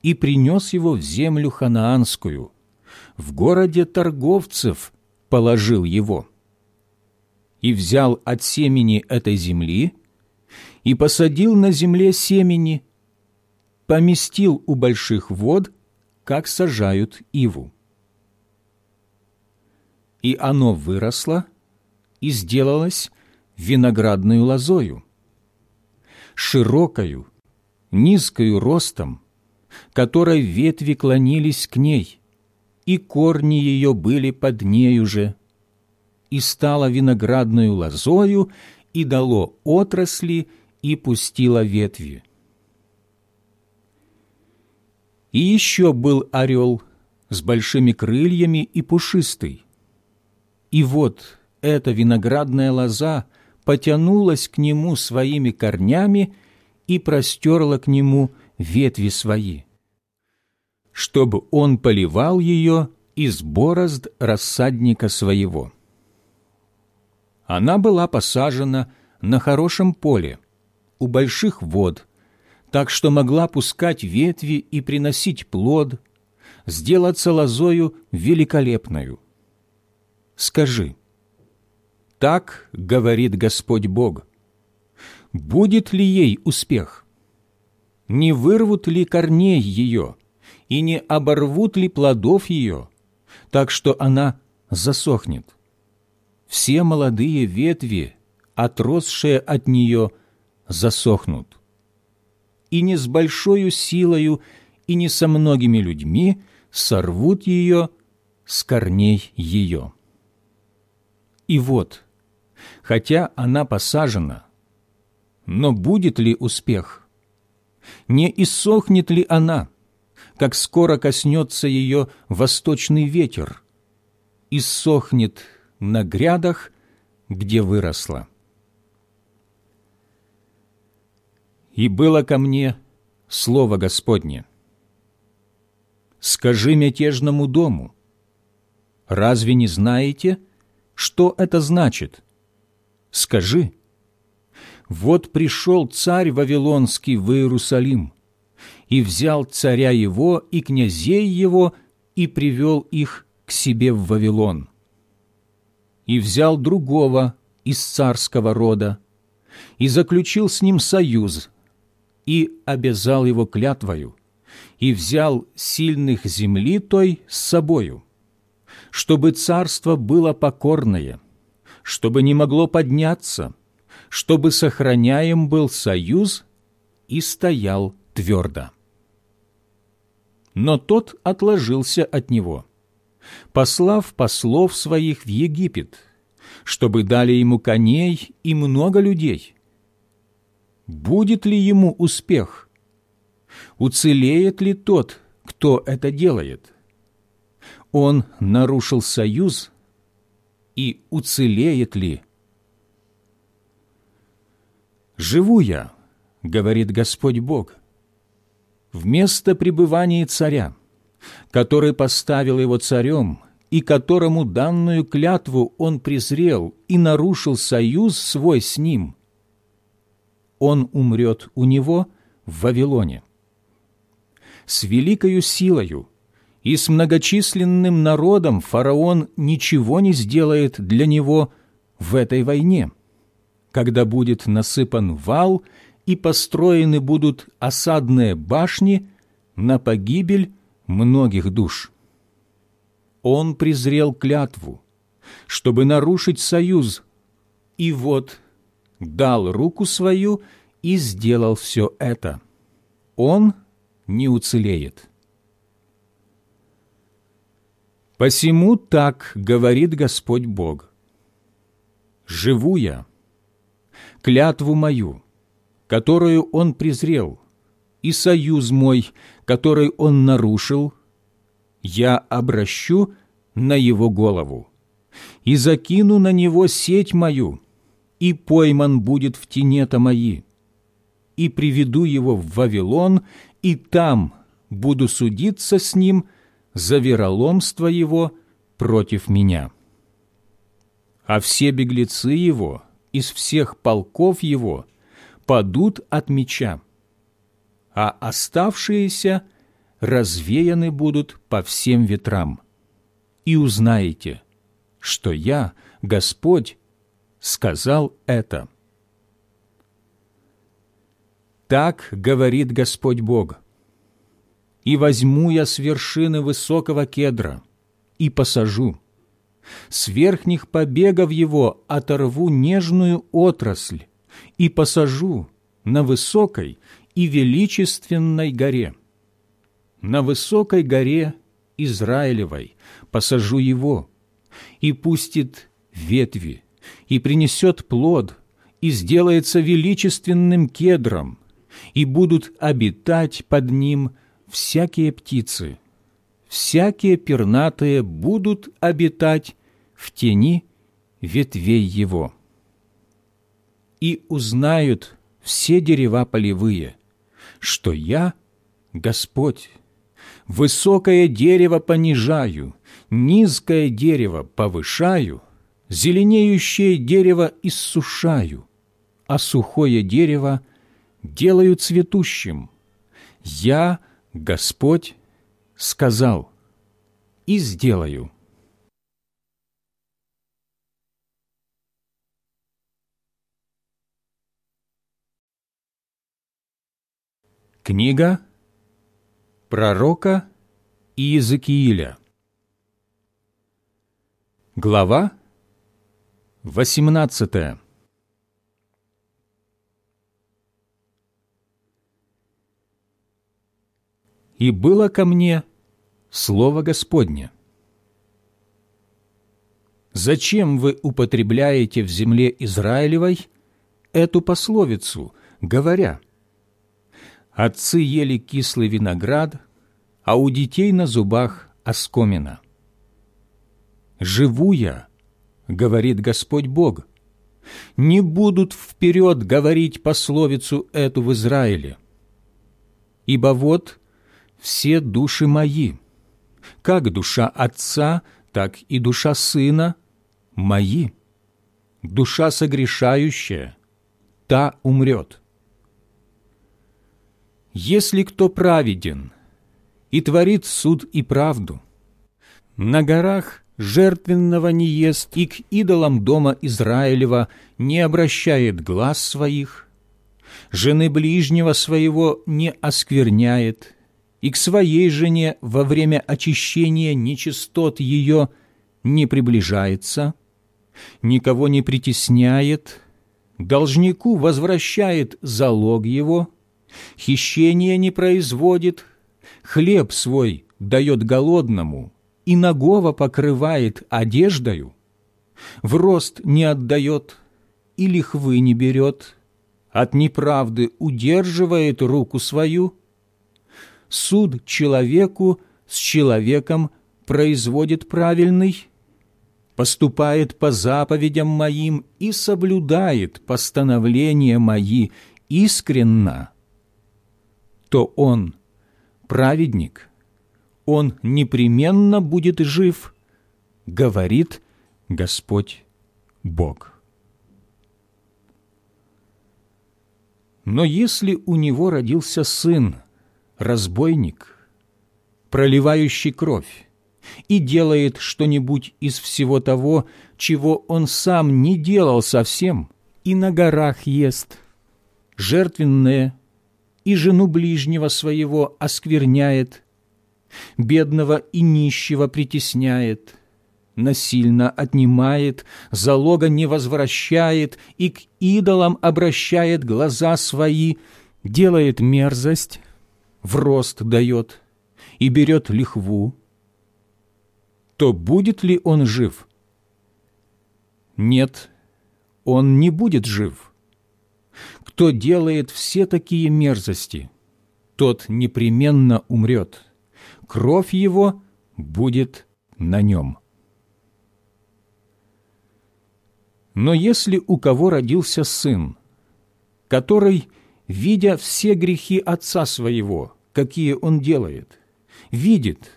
и принес его в землю ханаанскую, в городе торговцев положил его. И взял от семени этой земли и посадил на земле семени, поместил у больших вод, как сажают иву. И оно выросло и сделалось виноградную лозою, широкою, низкою ростом, которой ветви клонились к ней, и корни ее были под нею же, и стало виноградную лозою, и дало отрасли, и пустило ветви. И еще был орел с большими крыльями и пушистый. И вот эта виноградная лоза потянулась к нему своими корнями и простерла к нему ветви свои, чтобы он поливал ее из борозд рассадника своего. Она была посажена на хорошем поле, у больших вод, так что могла пускать ветви и приносить плод, сделаться лозою великолепною. Скажи, так говорит Господь Бог, будет ли ей успех? Не вырвут ли корней ее и не оборвут ли плодов ее, так что она засохнет? Все молодые ветви, отросшие от нее, засохнут. И не с большою силою, и не со многими людьми сорвут ее с корней ее. И вот, хотя она посажена, но будет ли успех? Не иссохнет ли она, как скоро коснется ее восточный ветер? Иссохнет на грядах, где выросла. И было ко мне слово Господне. «Скажи мятежному дому, разве не знаете, что это значит? Скажи, вот пришел царь Вавилонский в Иерусалим и взял царя его и князей его и привел их к себе в Вавилон. И взял другого из царского рода и заключил с ним союз и обязал его клятвою и взял сильных земли той с собою, чтобы царство было покорное, чтобы не могло подняться, чтобы сохраняем был союз и стоял твердо. Но тот отложился от него, послав послов своих в Египет, чтобы дали ему коней и много людей. Будет ли ему успех? Уцелеет ли тот, кто это делает? Он нарушил союз, и уцелеет ли «Живу я, — говорит Господь Бог, — вместо пребывания царя, который поставил его царем и которому данную клятву он презрел и нарушил союз свой с ним. Он умрет у него в Вавилоне. С великою силою и с многочисленным народом фараон ничего не сделает для него в этой войне» когда будет насыпан вал и построены будут осадные башни на погибель многих душ. Он презрел клятву, чтобы нарушить союз, и вот дал руку свою и сделал все это. Он не уцелеет. Посему так говорит Господь Бог. Живу я, клятву мою, которую он презрел, и союз мой, который он нарушил, я обращу на его голову и закину на него сеть мою, и пойман будет в тенета мои, и приведу его в Вавилон, и там буду судиться с ним за вероломство его против меня. А все беглецы его из всех полков его падут от меча, а оставшиеся развеяны будут по всем ветрам. И узнаете, что я, Господь, сказал это. Так говорит Господь Бог. И возьму я с вершины высокого кедра и посажу. С верхних побегов его оторву нежную отрасль и посажу на высокой и величественной горе. На высокой горе Израилевой посажу его, и пустит ветви, и принесет плод, и сделается величественным кедром, и будут обитать под ним всякие птицы. Всякие пернатые будут обитать в тени ветвей его. И узнают все дерева полевые, что я Господь. Высокое дерево понижаю, низкое дерево повышаю, зеленеющее дерево иссушаю, а сухое дерево делаю цветущим. Я, Господь, сказал и сделаю. Книга пророка Иезекииля Глава 18 «И было ко мне Слово Господне. Зачем вы употребляете в земле Израилевой эту пословицу, говоря, «Отцы ели кислый виноград, а у детей на зубах оскомина»? «Живу я», — говорит Господь Бог, — «не будут вперед говорить пословицу эту в Израиле. Ибо вот все души мои, как душа отца, так и душа сына мои. Душа согрешающая, та умрет. Если кто праведен и творит суд и правду, на горах жертвенного не ест и к идолам дома Израилева не обращает глаз своих, жены ближнего своего не оскверняет, и к своей жене во время очищения нечистот ее не приближается, никого не притесняет, должнику возвращает залог его, хищение не производит, хлеб свой дает голодному и нагого покрывает одеждою, в рост не отдает и лихвы не берет, от неправды удерживает руку свою – суд человеку с человеком производит правильный, поступает по заповедям моим и соблюдает постановления мои искренно, то он праведник, он непременно будет жив, говорит Господь Бог. Но если у него родился сын, разбойник, проливающий кровь, и делает что-нибудь из всего того, чего он сам не делал совсем, и на горах ест, жертвенное, и жену ближнего своего оскверняет, бедного и нищего притесняет, насильно отнимает, залога не возвращает и к идолам обращает глаза свои, делает мерзость, в рост дает и берет лихву, то будет ли он жив? Нет, он не будет жив. Кто делает все такие мерзости, тот непременно умрет. Кровь его будет на нем. Но если у кого родился сын, который, видя все грехи отца своего, какие он делает, видит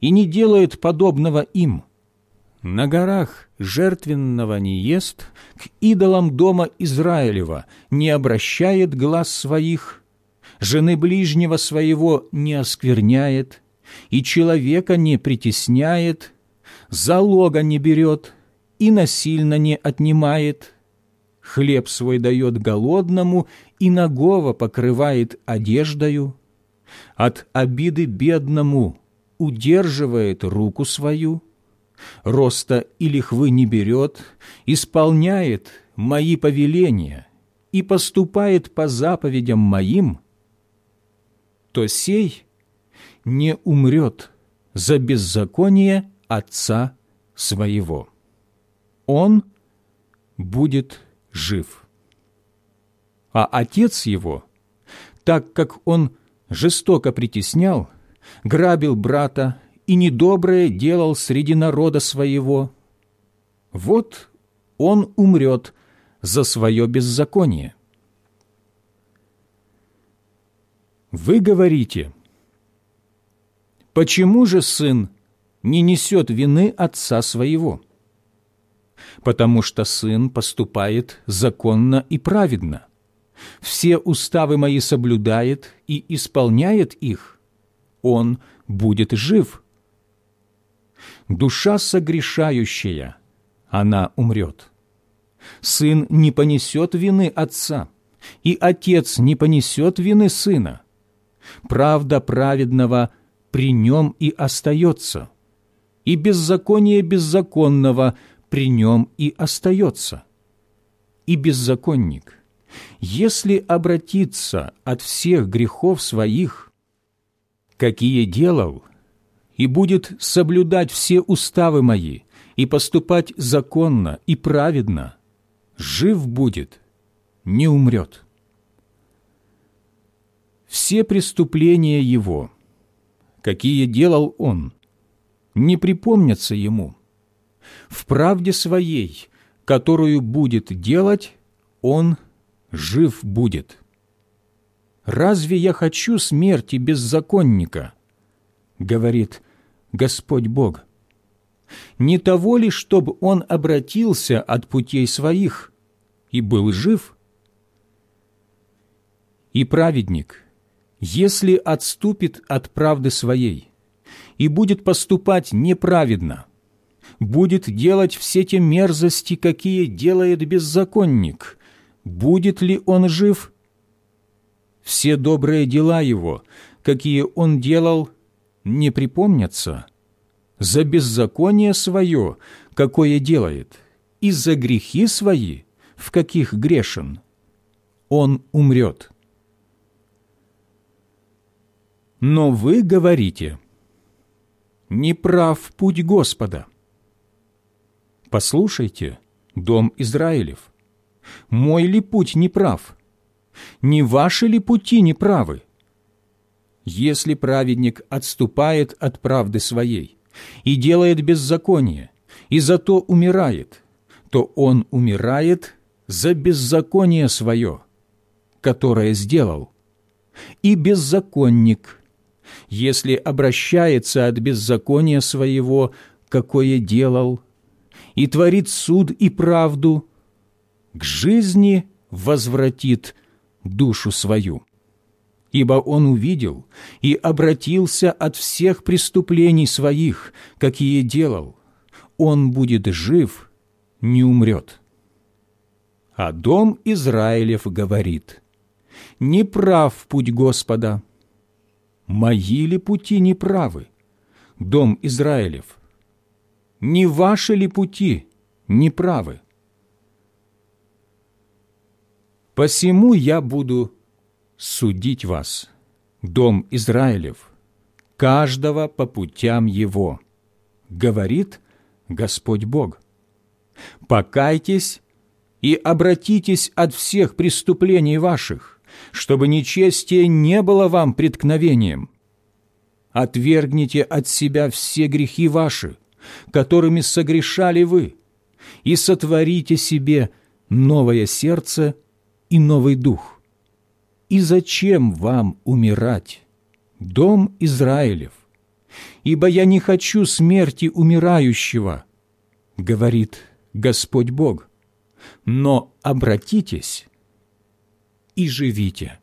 и не делает подобного им, на горах жертвенного не ест, к идолам дома Израилева не обращает глаз своих, жены ближнего своего не оскверняет, и человека не притесняет, залога не берет и насильно не отнимает, хлеб свой дает голодному и нагого покрывает одеждою, от обиды бедному удерживает руку свою, роста и лихвы не берет, исполняет мои повеления и поступает по заповедям моим, то сей не умрет за беззаконие отца своего. Он будет жив. А отец его, так как он жестоко притеснял, грабил брата и недоброе делал среди народа своего, вот он умрет за свое беззаконие. Вы говорите, почему же сын не несет вины отца своего? Потому что сын поступает законно и праведно, все уставы мои соблюдает и исполняет их, он будет жив. Душа согрешающая, она умрет. Сын не понесет вины отца, и отец не понесет вины сына правда праведного при нем и остается, и беззаконие беззаконного при нем и остается. И беззаконник, если обратиться от всех грехов своих, какие делал, и будет соблюдать все уставы мои, и поступать законно и праведно, жив будет, не умрет» все преступления его, какие делал он, не припомнятся ему. В правде своей, которую будет делать, он жив будет. «Разве я хочу смерти беззаконника?» — говорит Господь Бог. «Не того ли, чтобы он обратился от путей своих и был жив?» И праведник — если отступит от правды своей и будет поступать неправедно, будет делать все те мерзости, какие делает беззаконник, будет ли он жив? Все добрые дела его, какие он делал, не припомнятся. За беззаконие свое, какое делает, и за грехи свои, в каких грешен, он умрет». Но вы говорите, не прав путь Господа. Послушайте, дом Израилев, мой ли путь не прав? Не ваши ли пути не правы? Если праведник отступает от правды своей и делает беззаконие, и зато умирает, то он умирает за беззаконие свое, которое сделал. И беззаконник – если обращается от беззакония своего, какое делал, и творит суд и правду, к жизни возвратит душу свою. Ибо он увидел и обратился от всех преступлений своих, какие делал. Он будет жив, не умрет. А дом Израилев говорит, «Не прав путь Господа, мои ли пути неправы, дом Израилев? Не ваши ли пути неправы? Посему я буду судить вас, дом Израилев, каждого по путям его, говорит Господь Бог. Покайтесь и обратитесь от всех преступлений ваших, чтобы нечестие не было вам преткновением. Отвергните от себя все грехи ваши, которыми согрешали вы, и сотворите себе новое сердце и новый дух. И зачем вам умирать, дом Израилев? Ибо я не хочу смерти умирающего, говорит Господь Бог, но обратитесь и живите.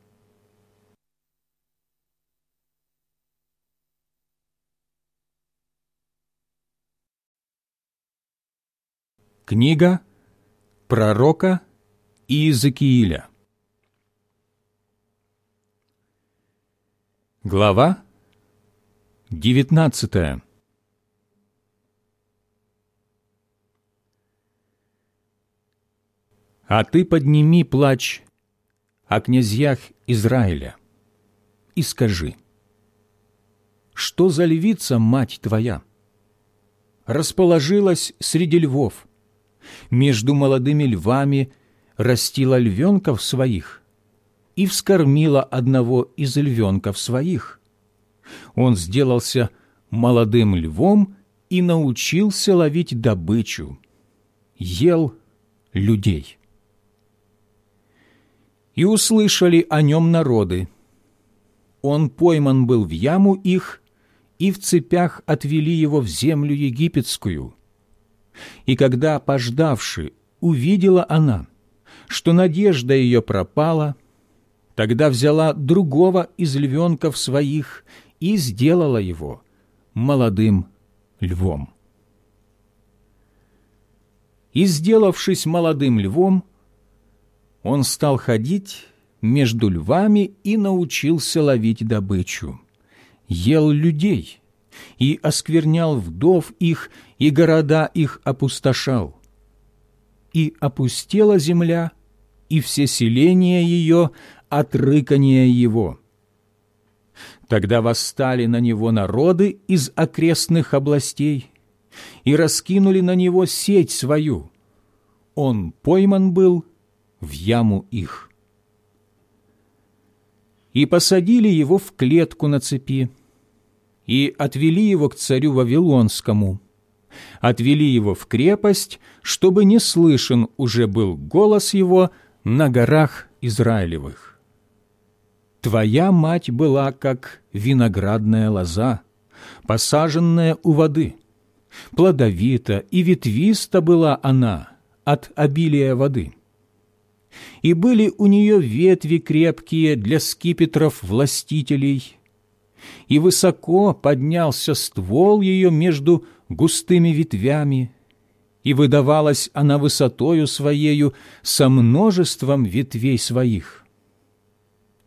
Книга пророка Иезекииля Глава девятнадцатая. «А ты подними плач о князьях Израиля и скажи, что за львица, мать твоя, расположилась среди львов, между молодыми львами растила львенков своих и вскормила одного из львенков своих. Он сделался молодым львом и научился ловить добычу, ел людей. И услышали о нем народы. Он пойман был в яму их, и в цепях отвели его в землю египетскую, и когда, пождавши, увидела она, что надежда ее пропала, тогда взяла другого из львенков своих и сделала его молодым львом. И, сделавшись молодым львом, он стал ходить между львами и научился ловить добычу, ел людей – и осквернял вдов их, и города их опустошал. И опустела земля, и все селения ее от рыкания его. Тогда восстали на него народы из окрестных областей и раскинули на него сеть свою. Он пойман был в яму их. И посадили его в клетку на цепи, и отвели его к царю Вавилонскому. Отвели его в крепость, чтобы не слышен уже был голос его на горах Израилевых. Твоя мать была, как виноградная лоза, посаженная у воды. Плодовита и ветвиста была она от обилия воды. И были у нее ветви крепкие для скипетров властителей, и высоко поднялся ствол ее между густыми ветвями, и выдавалась она высотою своею со множеством ветвей своих.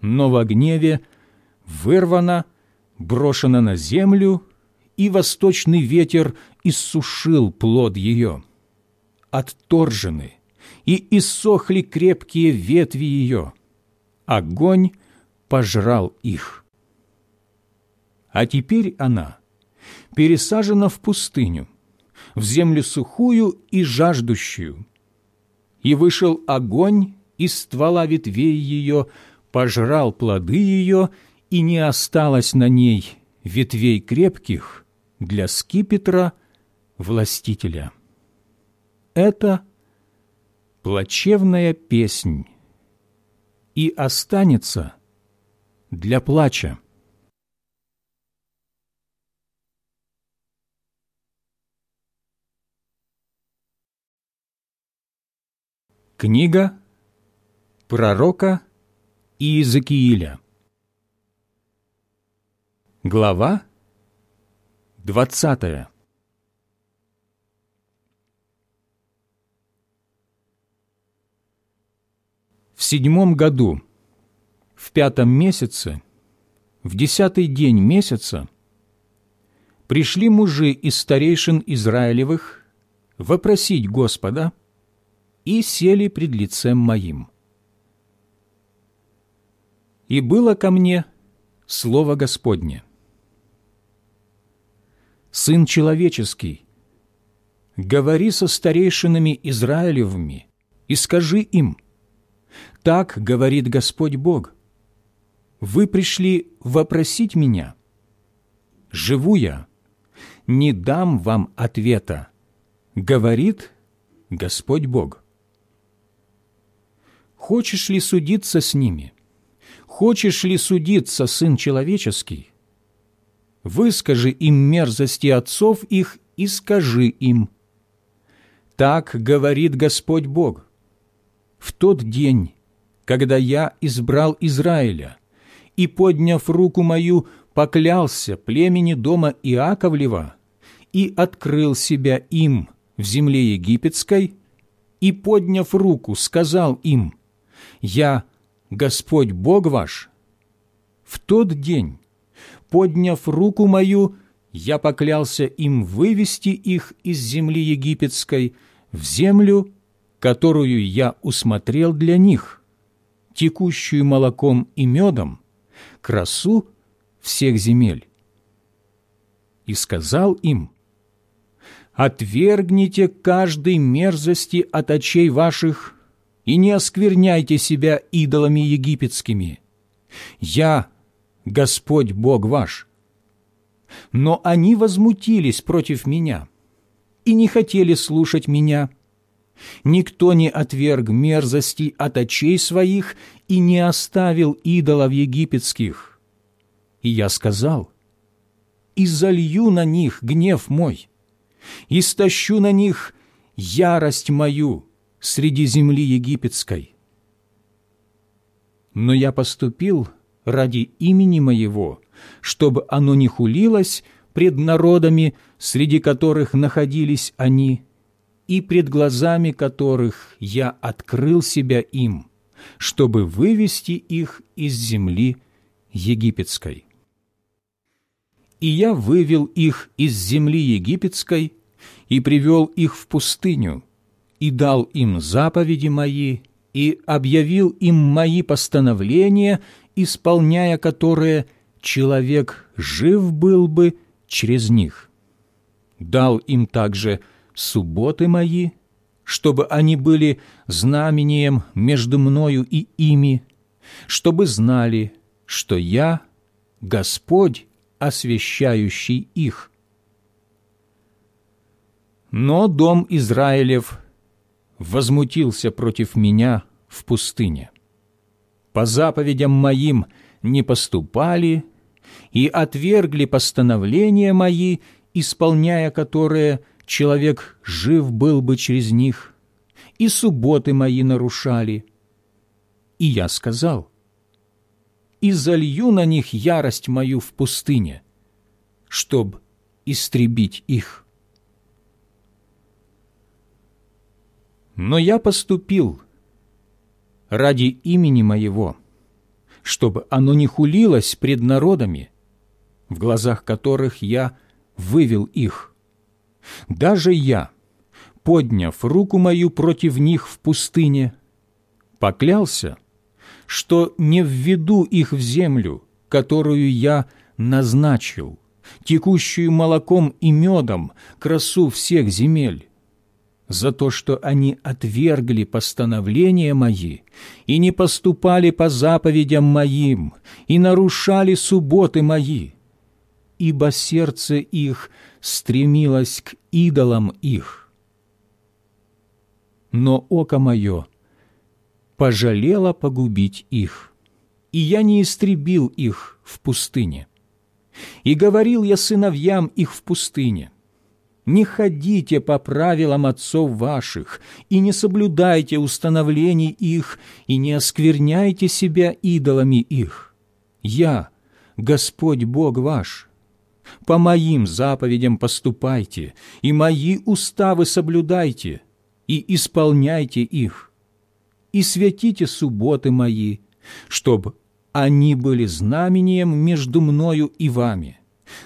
Но в гневе вырвана, брошена на землю, и восточный ветер иссушил плод ее. Отторжены и иссохли крепкие ветви ее. Огонь пожрал их а теперь она пересажена в пустыню, в землю сухую и жаждущую. И вышел огонь из ствола ветвей ее, пожрал плоды ее, и не осталось на ней ветвей крепких для скипетра властителя. Это плачевная песнь и останется для плача. Книга пророка Иезекииля Глава двадцатая В седьмом году, в пятом месяце, в десятый день месяца, пришли мужи из старейшин Израилевых вопросить Господа – и сели пред лицем моим. И было ко мне Слово Господне. Сын человеческий, говори со старейшинами Израилевыми и скажи им, так говорит Господь Бог, вы пришли вопросить меня. Живу я, не дам вам ответа, говорит Господь Бог. Хочешь ли судиться с ними? Хочешь ли судиться, Сын Человеческий? Выскажи им мерзости отцов их и скажи им. Так говорит Господь Бог. В тот день, когда я избрал Израиля и, подняв руку мою, поклялся племени дома Иаковлева и открыл себя им в земле египетской, и, подняв руку, сказал им, «Я Господь Бог ваш». В тот день, подняв руку мою, я поклялся им вывести их из земли египетской в землю, которую я усмотрел для них, текущую молоком и медом, красу всех земель. И сказал им, «Отвергните каждой мерзости от очей ваших и не оскверняйте себя идолами египетскими. Я, Господь Бог ваш». Но они возмутились против меня и не хотели слушать меня. Никто не отверг мерзости от очей своих и не оставил идолов египетских. И я сказал, «И залью на них гнев мой, и стащу на них ярость мою среди земли египетской». Но я поступил ради имени моего, чтобы оно не хулилось пред народами, среди которых находились они, и пред глазами которых я открыл себя им, чтобы вывести их из земли египетской и я вывел их из земли египетской и привел их в пустыню, и дал им заповеди мои, и объявил им мои постановления, исполняя которые человек жив был бы через них. Дал им также субботы мои, чтобы они были знамением между мною и ими, чтобы знали, что я, Господь, освящающий их. Но дом Израилев возмутился против меня в пустыне. По заповедям моим не поступали и отвергли постановления мои, исполняя которые человек жив был бы через них, и субботы мои нарушали. И я сказал, и залью на них ярость мою в пустыне, чтоб истребить их. Но я поступил ради имени моего, чтобы оно не хулилось пред народами, в глазах которых я вывел их. Даже я, подняв руку мою против них в пустыне, поклялся — что не введу их в землю, которую я назначил, текущую молоком и медом, красу всех земель, за то, что они отвергли постановления мои и не поступали по заповедям моим и нарушали субботы мои, ибо сердце их стремилось к идолам их. Но око мое пожалела погубить их, и я не истребил их в пустыне. И говорил я сыновьям их в пустыне, «Не ходите по правилам отцов ваших, и не соблюдайте установлений их, и не оскверняйте себя идолами их. Я, Господь Бог ваш, по моим заповедям поступайте, и мои уставы соблюдайте, и исполняйте их и святите субботы мои, чтобы они были знамением между мною и вами,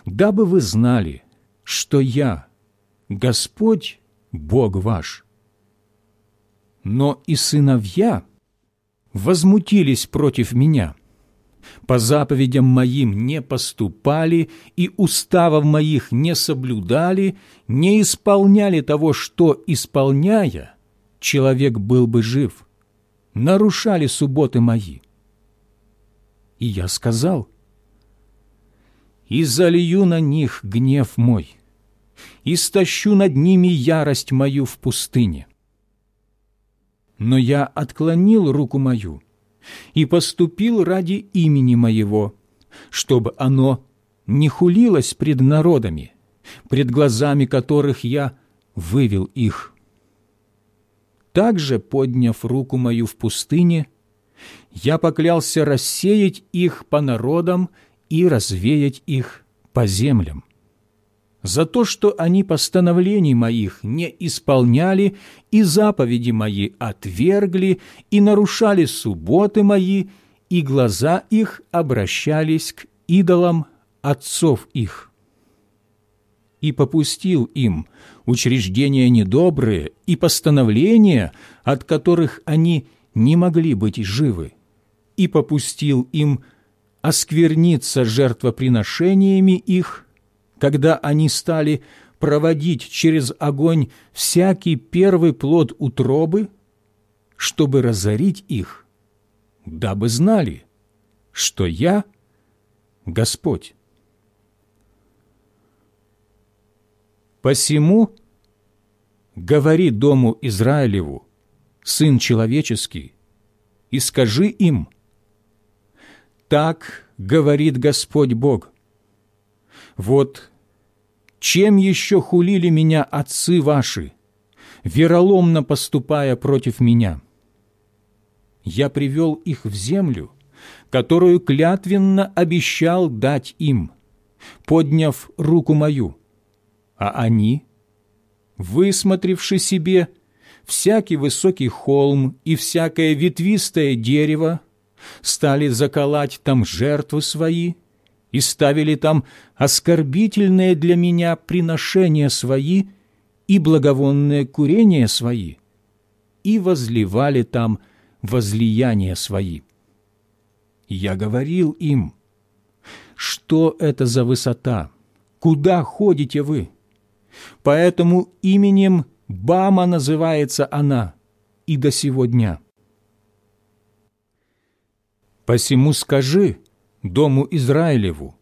дабы вы знали, что я, Господь, Бог ваш. Но и сыновья возмутились против меня, по заповедям моим не поступали и уставов моих не соблюдали, не исполняли того, что, исполняя, человек был бы жив нарушали субботы мои. И я сказал, «И залью на них гнев мой, и стащу над ними ярость мою в пустыне, но я отклонил руку мою и поступил ради имени моего, чтобы оно не хулилось пред народами, пред глазами которых я вывел их. Также, подняв руку мою в пустыне, я поклялся рассеять их по народам и развеять их по землям за то, что они постановлений моих не исполняли и заповеди мои отвергли и нарушали субботы мои, и глаза их обращались к идолам отцов их. И попустил им учреждения недобрые и постановления, от которых они не могли быть живы, и попустил им оскверниться жертвоприношениями их когда они стали проводить через огонь всякий первый плод утробы, чтобы разорить их, дабы знали, что я Господь. Посему говори дому Израилеву, Сын человеческий, и скажи им, «Так говорит Господь Бог, вот чем еще хулили меня отцы ваши, вероломно поступая против меня? Я привел их в землю, которую клятвенно обещал дать им, подняв руку мою, а они, высмотревши себе всякий высокий холм и всякое ветвистое дерево, стали заколать там жертвы свои и ставили там оскорбительные для меня приношения свои и благовонные курения свои, и возливали там возлияния свои. Я говорил им, что это за высота, куда ходите вы? Поэтому именем Бама называется она и до сего дня. Посему скажи, дому Израилеву.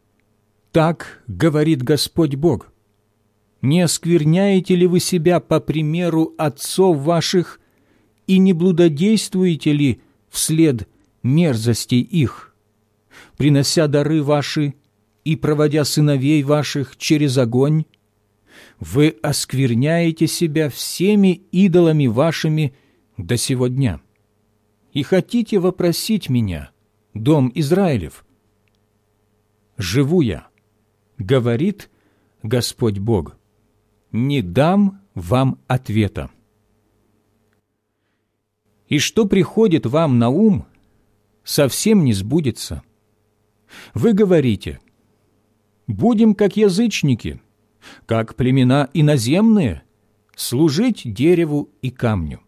Так говорит Господь Бог. Не оскверняете ли вы себя по примеру отцов ваших и не блудодействуете ли вслед мерзостей их, принося дары ваши и проводя сыновей ваших через огонь? Вы оскверняете себя всеми идолами вашими до сего дня. И хотите вопросить меня, дом Израилев, живу я, говорит Господь Бог, не дам вам ответа. И что приходит вам на ум, совсем не сбудется. Вы говорите, будем как язычники, как племена иноземные, служить дереву и камню.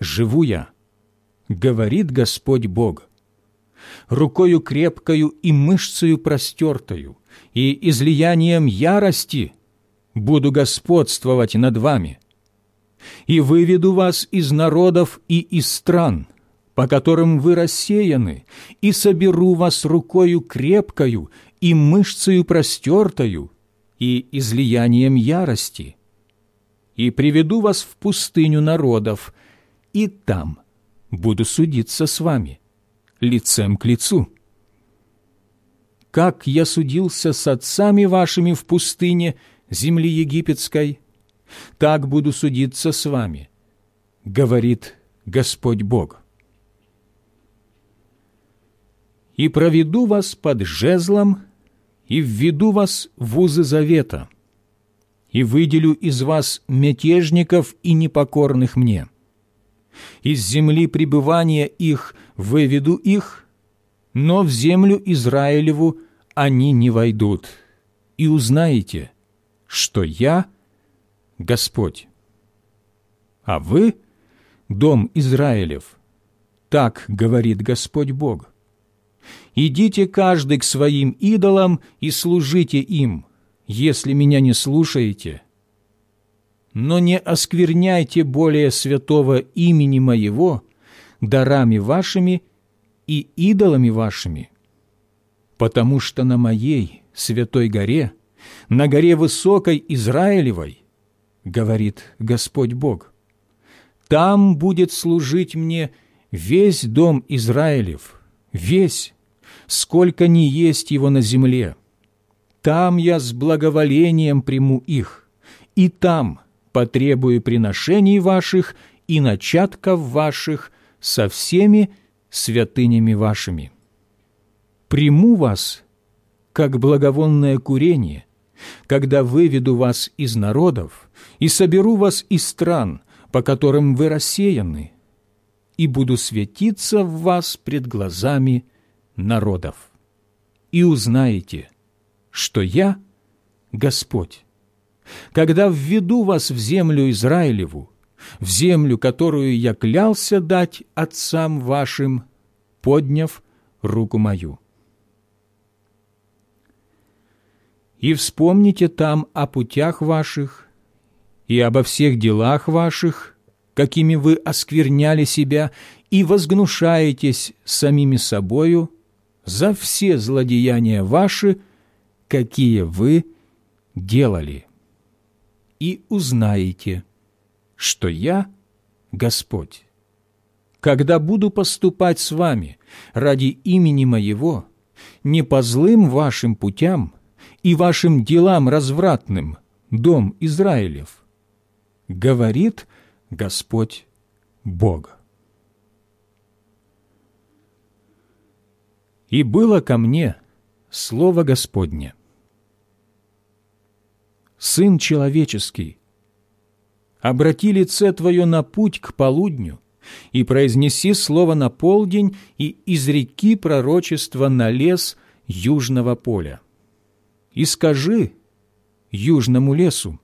Живу я, говорит Господь Бог, рукою крепкою и мышцею простертою, и излиянием ярости буду господствовать над вами. И выведу вас из народов и из стран, по которым вы рассеяны, и соберу вас рукою крепкою и мышцею простертою, и излиянием ярости, и приведу вас в пустыню народов, и там буду судиться с вами лицем к лицу. Как я судился с отцами вашими в пустыне земли египетской, так буду судиться с вами, говорит Господь Бог. И проведу вас под жезлом, и введу вас в узы завета, и выделю из вас мятежников и непокорных мне из земли пребывания их выведу их, но в землю Израилеву они не войдут, и узнаете, что я Господь. А вы, дом Израилев, так говорит Господь Бог. Идите каждый к своим идолам и служите им, если меня не слушаете, но не оскверняйте более святого имени Моего дарами вашими и идолами вашими, потому что на Моей святой горе, на горе высокой Израилевой, говорит Господь Бог, Там будет служить мне весь дом Израилев, весь, сколько ни есть его на земле. Там я с благоволением приму их, и там потребую приношений ваших и начатков ваших со всеми святынями вашими. Приму вас, как благовонное курение, когда выведу вас из народов и соберу вас из стран, по которым вы рассеяны, и буду светиться в вас пред глазами народов. И узнаете, что я Господь, когда введу вас в землю Израилеву, в землю, которую я клялся дать отцам вашим, подняв руку мою. И вспомните там о путях ваших и обо всех делах ваших, какими вы оскверняли себя и возгнушаетесь самими собою за все злодеяния ваши, какие вы делали. И узнаете, что я Господь. Когда буду поступать с вами ради имени Моего, не по злым вашим путям и вашим делам развратным, дом Израилев, говорит Господь Бог. И было ко мне Слово Господне. Сын человеческий, обрати лице Твое на путь к полудню, и произнеси слово на полдень, и изреки пророчество на лес южного поля. И скажи южному лесу,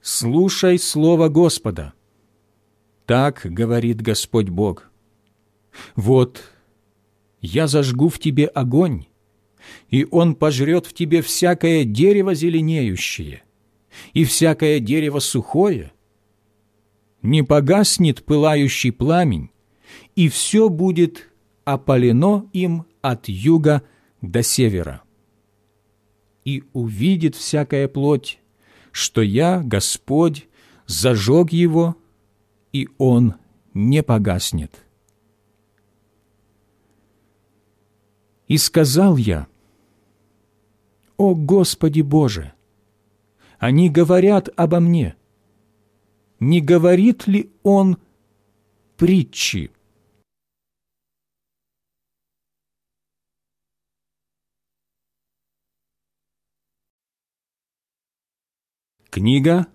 «Слушай слово Господа». Так говорит Господь Бог. «Вот я зажгу в тебе огонь, и он пожрет в тебе всякое дерево зеленеющее, и всякое дерево сухое. Не погаснет пылающий пламень, и все будет опалено им от юга до севера. И увидит всякая плоть, что я, Господь, зажег его, и он не погаснет. И сказал я, «О Господи Боже! Они говорят обо мне. Не говорит ли Он притчи?» Книга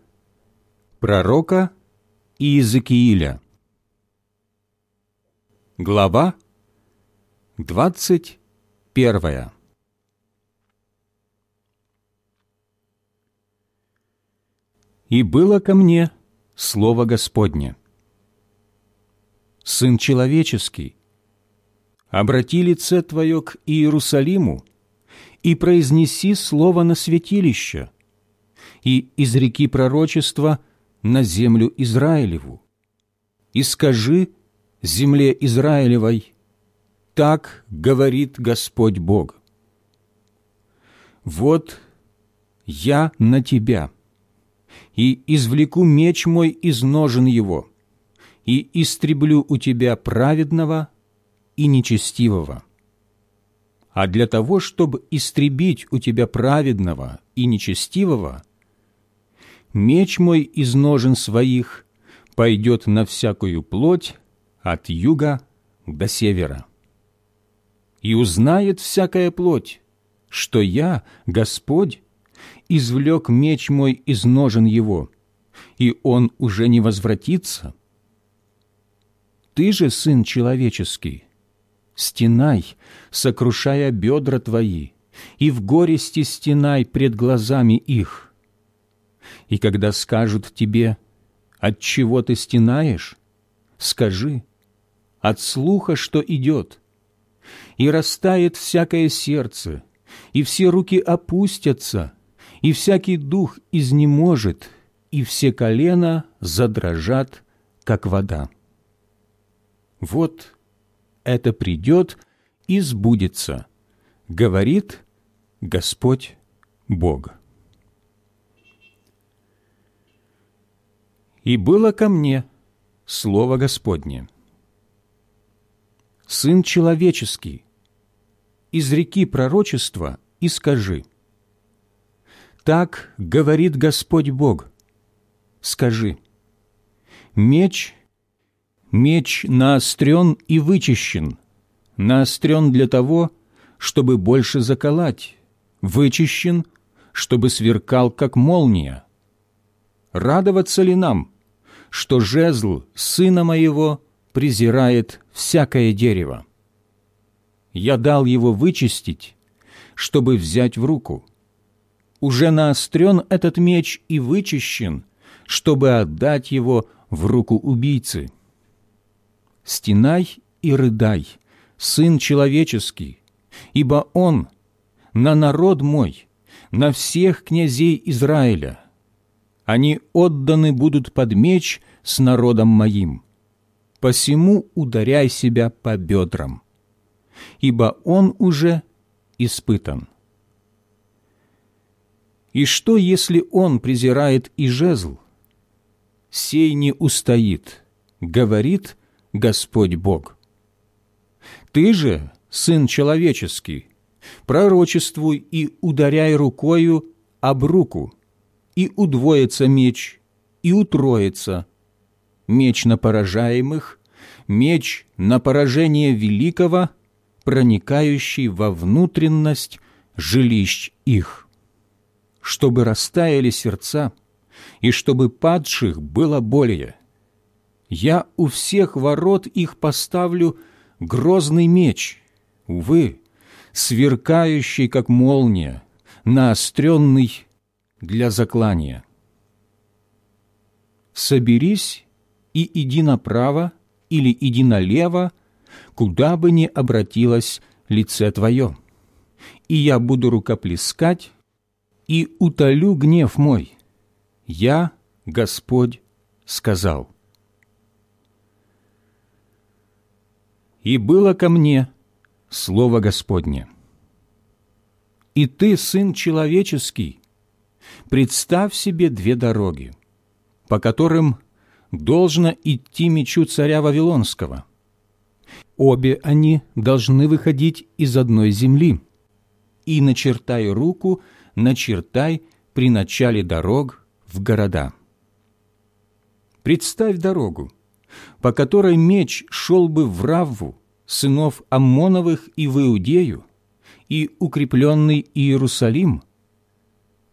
пророка Иезекииля Глава двадцать первая «И было ко мне Слово Господне. Сын человеческий, обрати лице Твое к Иерусалиму и произнеси слово на святилище, и изреки пророчества на землю Израилеву. И скажи земле Израилевой, так говорит Господь Бог. Вот я на тебя, и извлеку меч мой из ножен его, и истреблю у тебя праведного и нечестивого. А для того, чтобы истребить у тебя праведного и нечестивого – меч мой из ножен своих пойдет на всякую плоть от юга до севера. И узнает всякая плоть, что я, Господь, извлек меч мой из ножен его, и он уже не возвратится. Ты же, Сын Человеческий, стенай, сокрушая бедра твои, и в горести стенай пред глазами их, и когда скажут тебе, от чего ты стенаешь, скажи, от слуха, что идет. И растает всякое сердце, и все руки опустятся, и всякий дух изнеможет, и все колена задрожат, как вода. Вот это придет и сбудется, говорит Господь Бог. И было ко мне Слово Господне. Сын человеческий, из реки пророчества и скажи. Так говорит Господь Бог. Скажи. Меч, меч наострен и вычищен, наострен для того, чтобы больше заколоть, вычищен, чтобы сверкал, как молния. Радоваться ли нам, что жезл сына моего презирает всякое дерево? Я дал его вычистить, чтобы взять в руку. Уже наострен этот меч и вычищен, чтобы отдать его в руку убийцы. Стенай и рыдай, сын человеческий, ибо он на народ мой, на всех князей Израиля. Они отданы будут под меч с народом моим. Посему ударяй себя по бедрам, ибо он уже испытан. И что, если он презирает и жезл? Сей не устоит, говорит Господь Бог. Ты же, сын человеческий, пророчествуй и ударяй рукою об руку, и удвоится меч, и утроится. Меч на поражаемых, меч на поражение великого, проникающий во внутренность жилищ их, чтобы растаяли сердца, и чтобы падших было более. Я у всех ворот их поставлю грозный меч, увы, сверкающий, как молния, наостренный для заклания. Соберись и иди направо или иди налево, куда бы ни обратилось лице твое, и я буду рукоплескать и утолю гнев мой. Я, Господь, сказал. И было ко мне Слово Господне. И ты, сын человеческий, представь себе две дороги, по которым должно идти мечу царя Вавилонского. Обе они должны выходить из одной земли. И начертай руку, начертай при начале дорог в города. Представь дорогу, по которой меч шел бы в Равву, сынов Аммоновых и в Иудею, и укрепленный Иерусалим,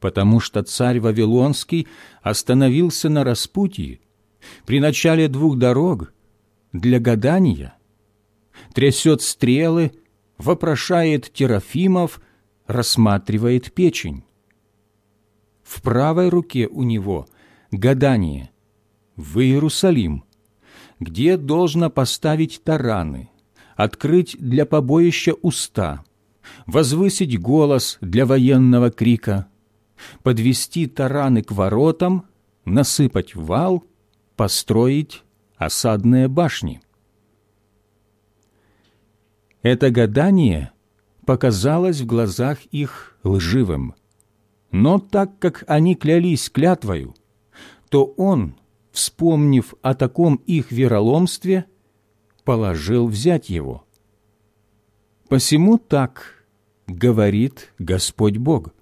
потому что царь Вавилонский остановился на распутье при начале двух дорог для гадания, трясет стрелы, вопрошает терафимов, рассматривает печень. В правой руке у него гадание в Иерусалим, где должно поставить тараны, открыть для побоища уста, возвысить голос для военного крика, подвести тараны к воротам, насыпать вал, построить осадные башни. Это гадание показалось в глазах их лживым, но так как они клялись клятвою, то он, вспомнив о таком их вероломстве, положил взять его. Посему так говорит Господь Бог.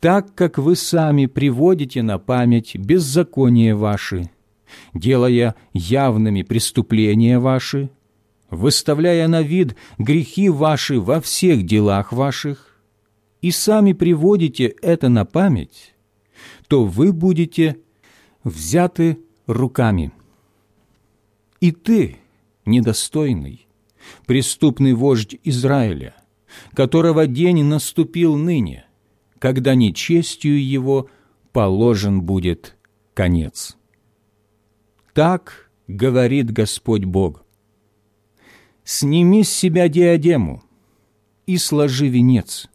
Так как вы сами приводите на память беззаконие ваши, делая явными преступления ваши, выставляя на вид грехи ваши во всех делах ваших, и сами приводите это на память, то вы будете взяты руками – и ты, недостойный, преступный вождь Израиля, которого день наступил ныне, когда нечестью его положен будет конец. Так говорит Господь Бог. Сними с себя диадему и сложи венец.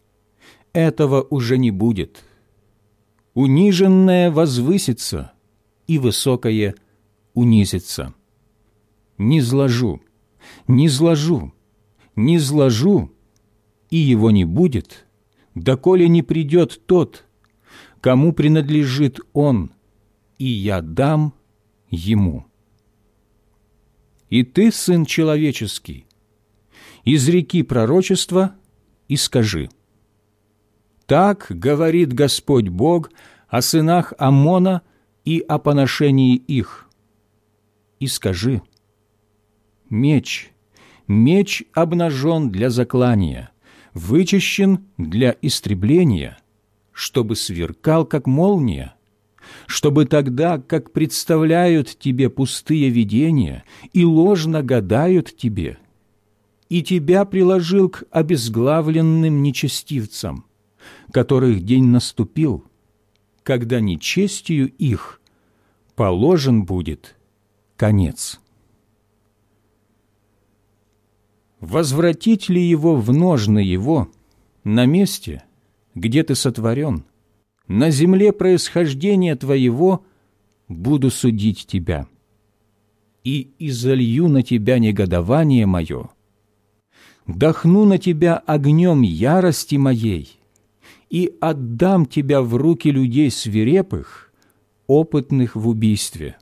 Этого уже не будет. Униженное возвысится, и высокое унизится не зложу, не зложу, не зложу, и его не будет, доколе не придет тот, кому принадлежит он, и я дам ему. И ты, сын человеческий, из реки пророчества и скажи. Так говорит Господь Бог о сынах Амона и о поношении их. И скажи, меч, меч обнажен для заклания, вычищен для истребления, чтобы сверкал, как молния, чтобы тогда, как представляют тебе пустые видения и ложно гадают тебе, и тебя приложил к обезглавленным нечестивцам, которых день наступил, когда нечестию их положен будет конец. Возвратить ли его в ножны его на месте, где ты сотворен, на земле происхождения твоего буду судить тебя, и изолью на тебя негодование мое, дохну на тебя огнем ярости моей и отдам тебя в руки людей свирепых, опытных в убийстве.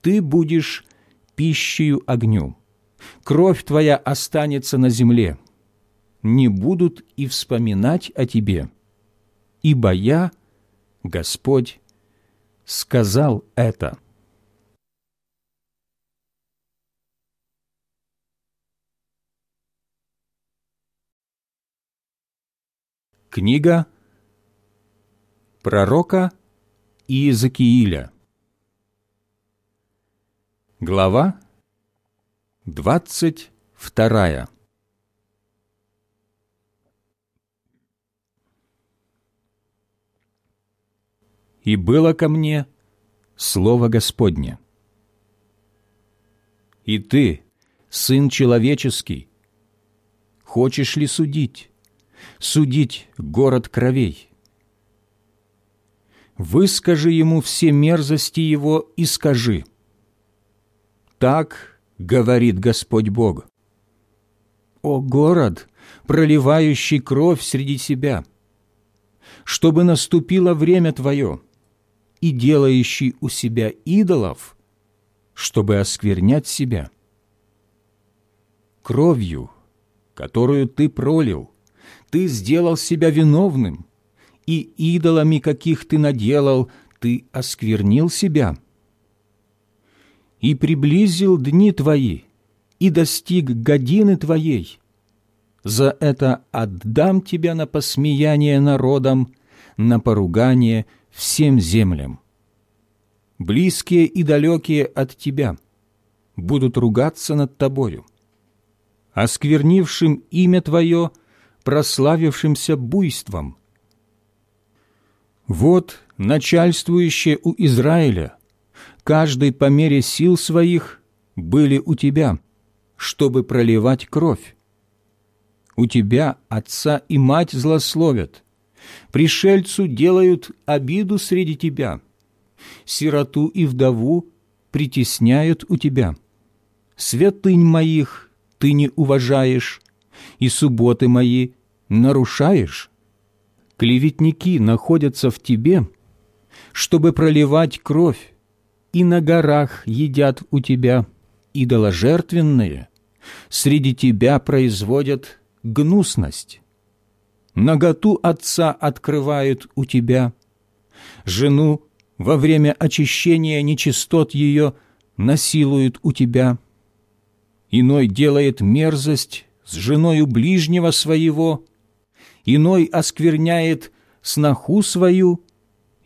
Ты будешь пищею огню, кровь твоя останется на земле, не будут и вспоминать о тебе, ибо я, Господь, сказал это». Книга пророка Иезекииля Глава двадцать вторая «И было ко мне Слово Господне. И ты, Сын Человеческий, хочешь ли судить? судить город кровей. Выскажи ему все мерзости его и скажи, «Так говорит Господь Бог, о город, проливающий кровь среди себя, чтобы наступило время твое, и делающий у себя идолов, чтобы осквернять себя. Кровью, которую ты пролил, ты сделал себя виновным, и идолами, каких ты наделал, ты осквернил себя. И приблизил дни твои, и достиг годины твоей. За это отдам тебя на посмеяние народам, на поругание всем землям. Близкие и далекие от тебя будут ругаться над тобою. Осквернившим имя твое – прославившимся буйством. Вот начальствующие у Израиля, каждый по мере сил своих, были у тебя, чтобы проливать кровь. У тебя отца и мать злословят, пришельцу делают обиду среди тебя, сироту и вдову притесняют у тебя. Святынь моих ты не уважаешь, и субботы мои нарушаешь? Клеветники находятся в тебе, чтобы проливать кровь, и на горах едят у тебя идоложертвенные, среди тебя производят гнусность. Наготу отца открывают у тебя, жену во время очищения нечистот ее насилуют у тебя. Иной делает мерзость с женою ближнего своего, иной оскверняет сноху свою,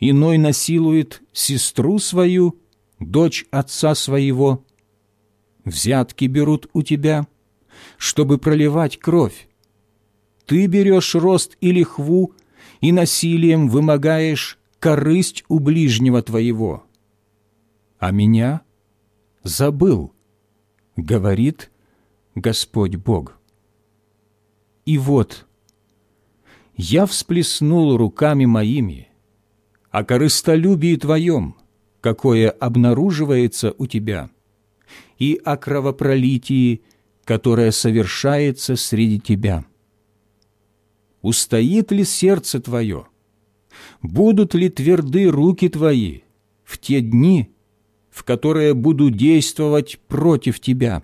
иной насилует сестру свою, дочь отца своего. Взятки берут у тебя, чтобы проливать кровь. Ты берешь рост и лихву, и насилием вымогаешь корысть у ближнего твоего. А меня забыл, говорит Господь Бог. И вот я всплеснул руками моими о корыстолюбии Твоем, какое обнаруживается у Тебя, и о кровопролитии, которое совершается среди Тебя. Устоит ли сердце Твое? Будут ли тверды руки Твои в те дни, в которые буду действовать против тебя.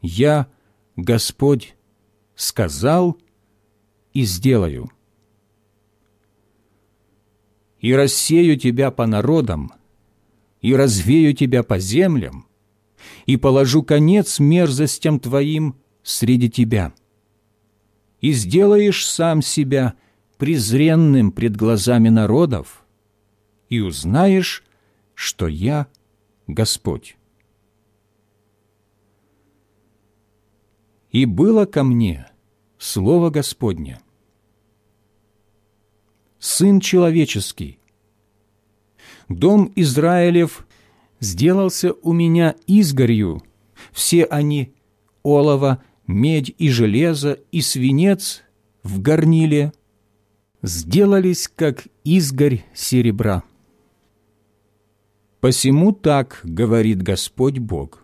Я, Господь, сказал и сделаю. И рассею тебя по народам, и развею тебя по землям, и положу конец мерзостям твоим среди тебя. И сделаешь сам себя презренным пред глазами народов, и узнаешь, что я Господь. И было ко мне Слово Господне. Сын человеческий, дом Израилев сделался у меня изгорью, все они — олово, медь и железо, и свинец в горниле — сделались, как изгорь серебра. Посему так говорит Господь Бог.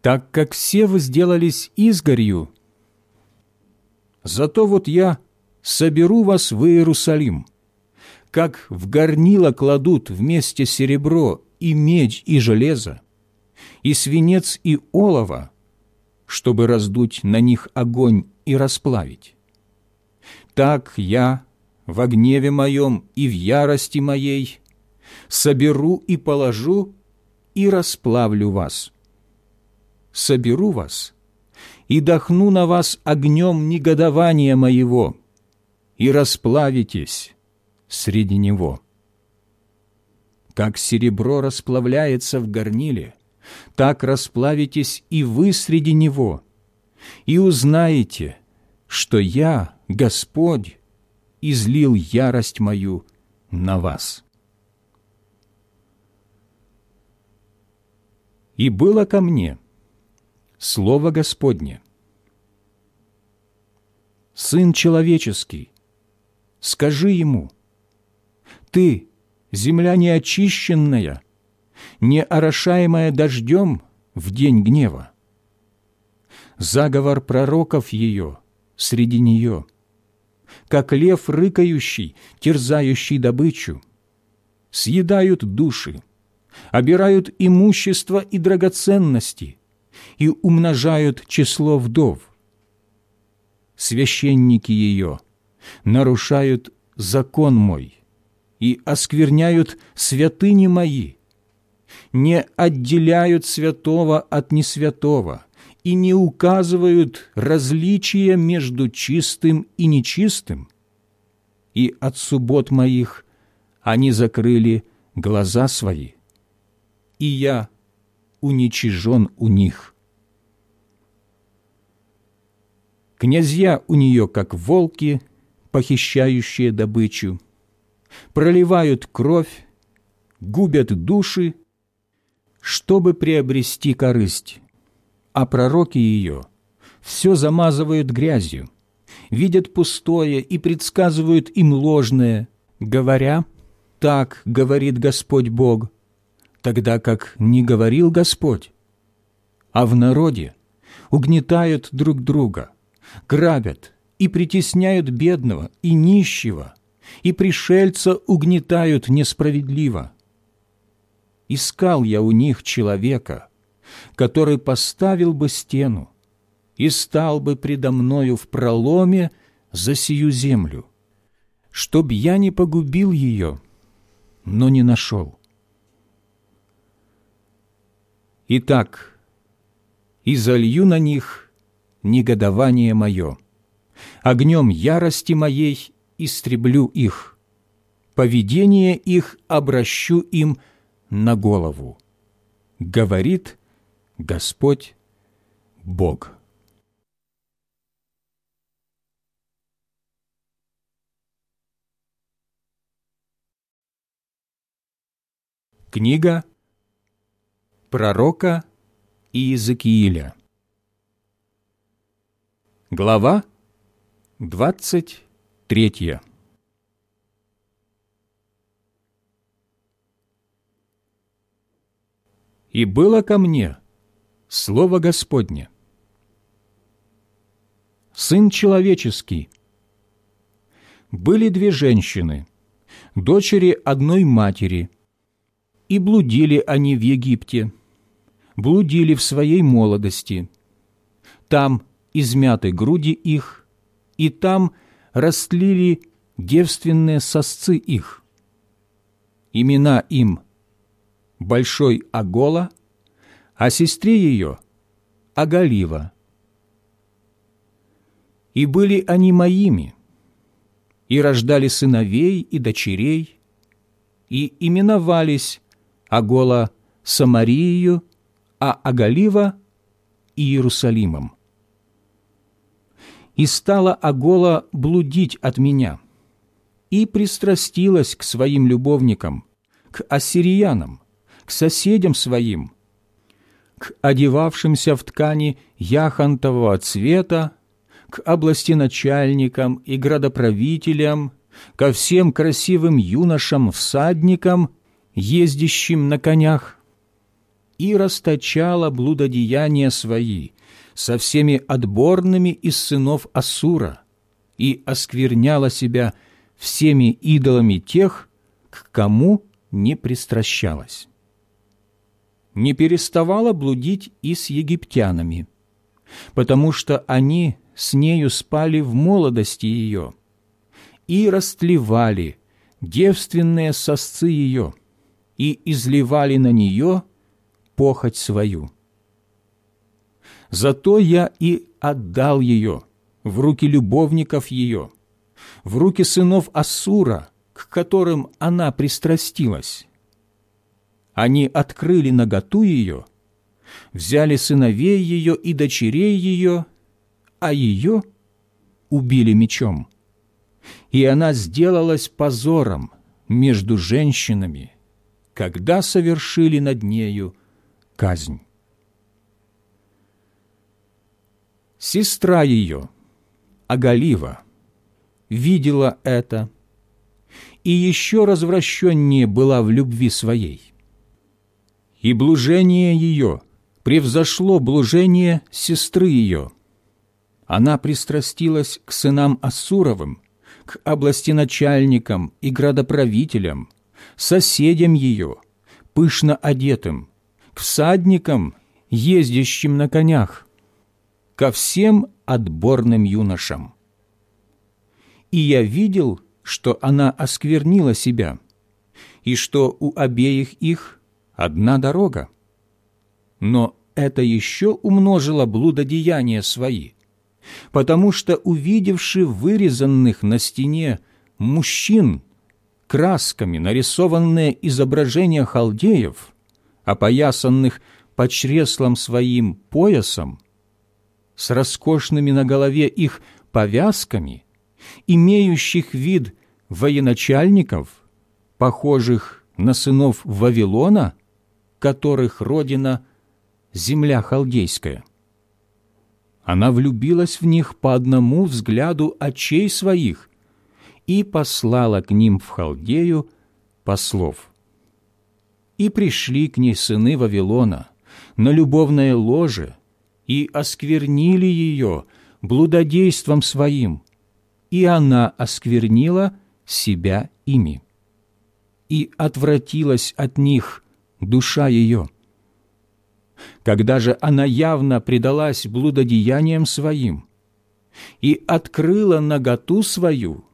Так как все вы сделались изгорью, зато вот я соберу вас в Иерусалим, как в горнило кладут вместе серебро и медь и железо, и свинец и олово, чтобы раздуть на них огонь и расплавить. Так я в гневе моем и в ярости моей соберу и положу и расплавлю вас. Соберу вас и дохну на вас огнем негодования моего, и расплавитесь среди него. Как серебро расплавляется в горниле, так расплавитесь и вы среди него, и узнаете, что я, Господь, излил ярость мою на вас». И было ко мне Слово Господне. Сын человеческий, скажи ему, Ты, земля неочищенная, не орошаемая дождем в день гнева. Заговор пророков ее среди нее, как лев рыкающий, терзающий добычу, съедают души, обирают имущество и драгоценности и умножают число вдов. Священники ее нарушают закон мой и оскверняют святыни мои, не отделяют святого от несвятого и не указывают различия между чистым и нечистым, и от суббот моих они закрыли глаза свои и я уничижен у них. Князья у нее, как волки, похищающие добычу, проливают кровь, губят души, чтобы приобрести корысть, а пророки ее все замазывают грязью, видят пустое и предсказывают им ложное, говоря, «Так говорит Господь Бог», тогда как не говорил Господь. А в народе угнетают друг друга, грабят и притесняют бедного и нищего, и пришельца угнетают несправедливо. Искал я у них человека, который поставил бы стену и стал бы предо мною в проломе за сию землю, чтоб я не погубил ее, но не нашел. Итак, и залью на них негодование мое, огнем ярости моей истреблю их, поведение их обращу им на голову. Говорит Господь Бог. Книга пророка Иезекииля. Глава 23. «И было ко мне Слово Господне. Сын человеческий, были две женщины, дочери одной матери, и блудили они в Египте, блудили в своей молодости. Там измяты груди их, и там растлили девственные сосцы их. Имена им – Большой Агола, а сестре ее – Агалива. И были они моими, и рождали сыновей и дочерей, и именовались Агола Самарию, а Агалива – Иерусалимом. И стала Агола блудить от меня, и пристрастилась к своим любовникам, к ассириянам, к соседям своим, к одевавшимся в ткани яхонтового цвета, к областеначальникам и градоправителям, ко всем красивым юношам-всадникам, ездящим на конях, и расточала блудодеяния свои со всеми отборными из сынов Асура и оскверняла себя всеми идолами тех, к кому не пристращалась. Не переставала блудить и с египтянами, потому что они с нею спали в молодости ее и растлевали девственные сосцы ее и изливали на нее похоть свою. Зато я и отдал ее в руки любовников ее, в руки сынов Ассура, к которым она пристрастилась. Они открыли наготу ее, взяли сыновей ее и дочерей ее, а ее убили мечом. И она сделалась позором между женщинами, когда совершили над нею казнь. Сестра ее, Агалива, видела это и еще развращеннее была в любви своей. И блужение ее превзошло блужение сестры ее. Она пристрастилась к сынам Ассуровым, к областеначальникам и градоправителям, соседям ее, пышно одетым, к всадникам, ездящим на конях, ко всем отборным юношам. И я видел, что она осквернила себя, и что у обеих их одна дорога. Но это еще умножило блудодеяния свои, потому что, увидевши вырезанных на стене мужчин, красками нарисованные изображения халдеев, опоясанных под чреслом своим поясом, с роскошными на голове их повязками, имеющих вид военачальников, похожих на сынов Вавилона, которых родина – земля халдейская. Она влюбилась в них по одному взгляду очей своих и послала к ним в Халдею послов и пришли к ней сыны Вавилона на любовное ложе и осквернили ее блудодейством своим, и она осквернила себя ими. И отвратилась от них душа ее. Когда же она явно предалась блудодеяниям своим и открыла наготу свою,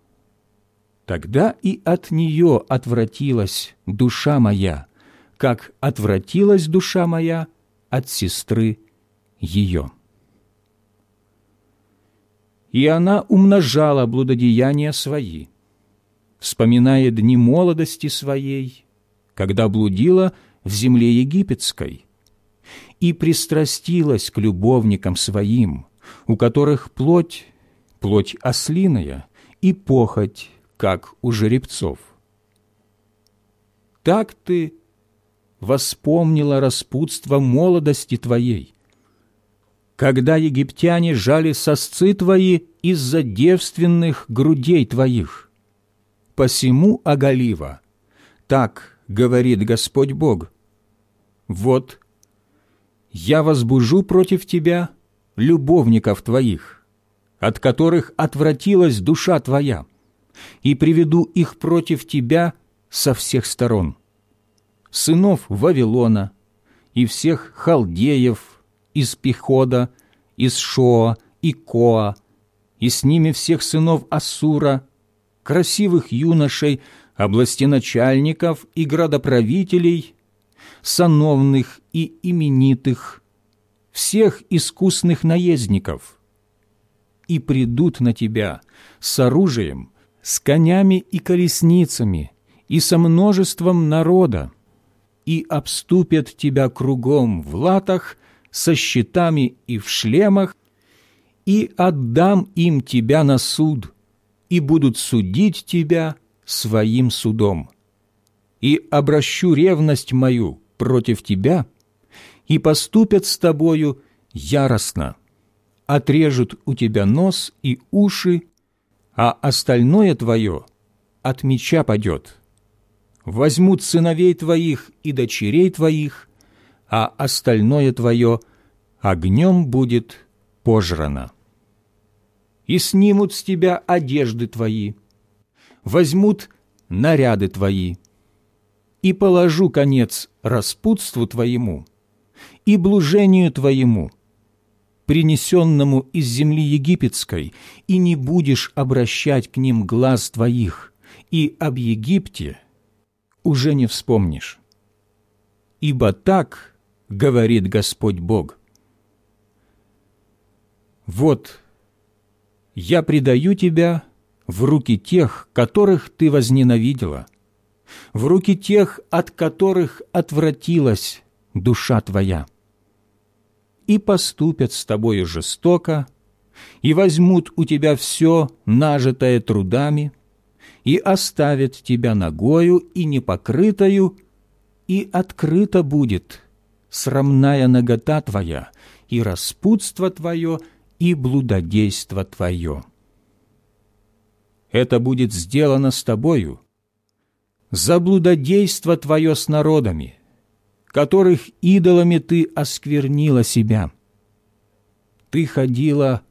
тогда и от нее отвратилась душа моя, как отвратилась душа моя от сестры ее. И она умножала блудодеяния свои, вспоминая дни молодости своей, когда блудила в земле египетской, и пристрастилась к любовникам своим, у которых плоть, плоть ослиная, и похоть, как у жеребцов. Так ты воспомнила распутство молодости твоей, когда египтяне жали сосцы твои из-за девственных грудей твоих. Посему, Агалива, так говорит Господь Бог, вот я возбужу против тебя любовников твоих, от которых отвратилась душа твоя, и приведу их против тебя со всех сторон. Сынов Вавилона и всех халдеев из Пихода, из Шоа и Коа, и с ними всех сынов Асура, красивых юношей, областеначальников и градоправителей, сановных и именитых, всех искусных наездников, и придут на тебя с оружием, с конями и колесницами, и со множеством народа, и обступят тебя кругом в латах, со щитами и в шлемах, и отдам им тебя на суд, и будут судить тебя своим судом. И обращу ревность мою против тебя, и поступят с тобою яростно, отрежут у тебя нос и уши, а остальное твое от меча падет. Возьмут сыновей твоих и дочерей твоих, а остальное твое огнем будет пожрано. И снимут с тебя одежды твои, возьмут наряды твои, и положу конец распутству твоему и блужению твоему, принесенному из земли египетской, и не будешь обращать к ним глаз твоих, и об Египте уже не вспомнишь. Ибо так говорит Господь Бог. Вот я предаю тебя в руки тех, которых ты возненавидела, в руки тех, от которых отвратилась душа твоя. И поступят с тобою жестоко, и возьмут у тебя все, нажитое трудами, и оставят тебя ногою и непокрытою, и открыто будет срамная нагота твоя, и распутство твое, и блудодейство твое. Это будет сделано с тобою за блудодейство твое с народами, которых идолами ты осквернила себя. Ты ходила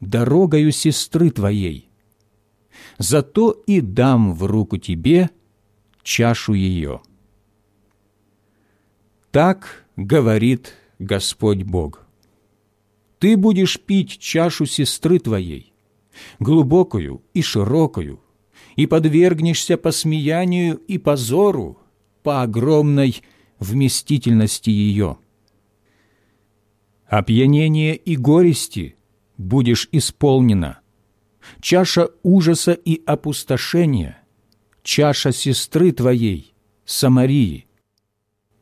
дорогою сестры твоей, зато и дам в руку тебе чашу ее. Так говорит Господь Бог. Ты будешь пить чашу сестры твоей, глубокую и широкую, и подвергнешься посмеянию и позору по огромной вместительности ее. Опьянение и горести будешь исполнена, чаша ужаса и опустошения, чаша сестры твоей, Самарии,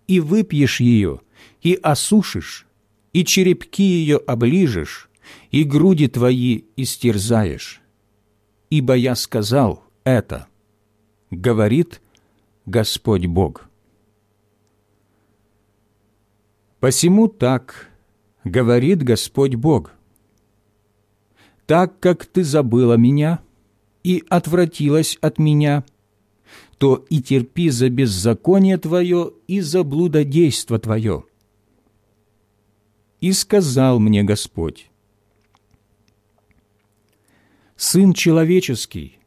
и выпьешь ее, и осушишь, и черепки ее оближешь, и груди твои истерзаешь. Ибо я сказал, это, говорит Господь Бог. Посему так говорит Господь Бог. Так как ты забыла меня и отвратилась от меня, то и терпи за беззаконие твое и за блудодейство твое. И сказал мне Господь, Сын человеческий,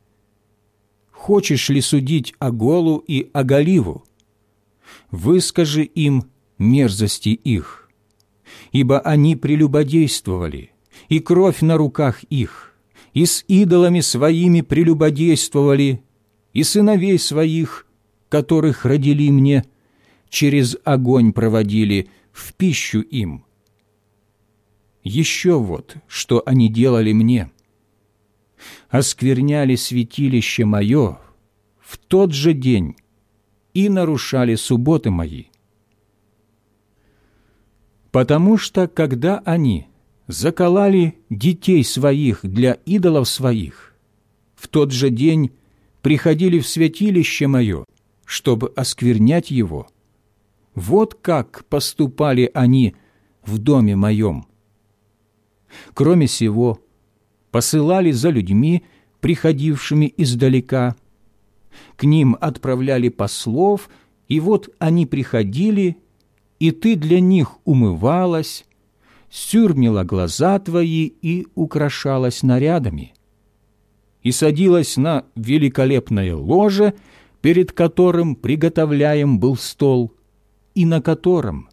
хочешь ли судить о Голу и о Галиву? Выскажи им мерзости их, ибо они прелюбодействовали, и кровь на руках их, и с идолами своими прелюбодействовали, и сыновей своих, которых родили мне, через огонь проводили в пищу им. Еще вот, что они делали мне – оскверняли святилище мое в тот же день и нарушали субботы мои. Потому что, когда они заколали детей своих для идолов своих, в тот же день приходили в святилище мое, чтобы осквернять его. Вот как поступали они в доме моем. Кроме сего, посылали за людьми, приходившими издалека. К ним отправляли послов, и вот они приходили, и ты для них умывалась, сюрмила глаза твои и украшалась нарядами. и садилась на великолепное ложе, перед которым приготовляем был стол, и на котором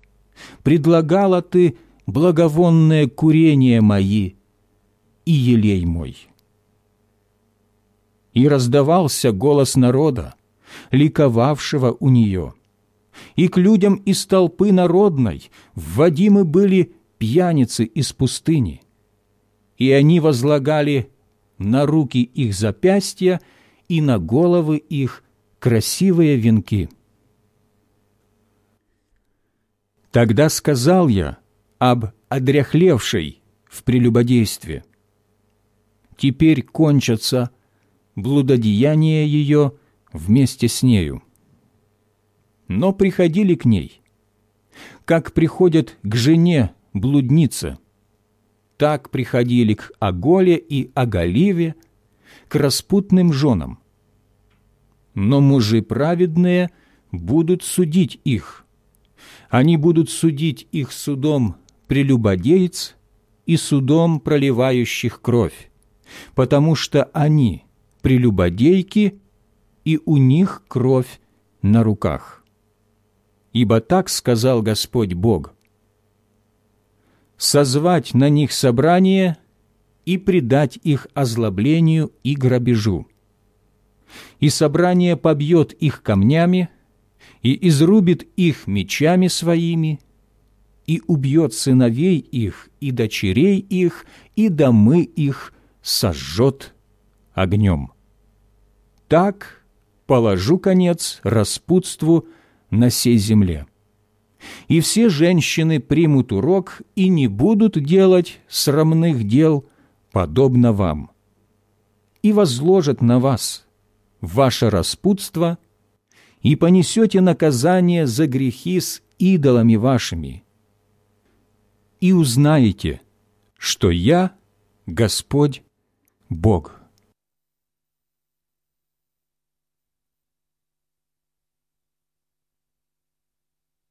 предлагала ты благовонное курение мои и елей мой. И раздавался голос народа, ликовавшего у нее, и к людям из толпы народной вводимы были пьяницы из пустыни, и они возлагали на руки их запястья и на головы их красивые венки. Тогда сказал я об одряхлевшей в прелюбодействе. Теперь кончатся блудодеяния ее вместе с нею. Но приходили к ней, как приходят к жене блудница. Так приходили к Аголе и Агаливе, к распутным женам. Но мужи праведные будут судить их. Они будут судить их судом прелюбодеец и судом проливающих кровь, потому что они прелюбодейки, и у них кровь на руках. Ибо так сказал Господь Бог – созвать на них собрание и предать их озлоблению и грабежу. И собрание побьет их камнями, и изрубит их мечами своими, и убьет сыновей их, и дочерей их, и домы их сожжет огнем. Так положу конец распутству на сей земле. И все женщины примут урок и не будут делать срамных дел, подобно вам, и возложат на вас ваше распутство, и понесете наказание за грехи с идолами вашими, и узнаете, что я Господь Бог».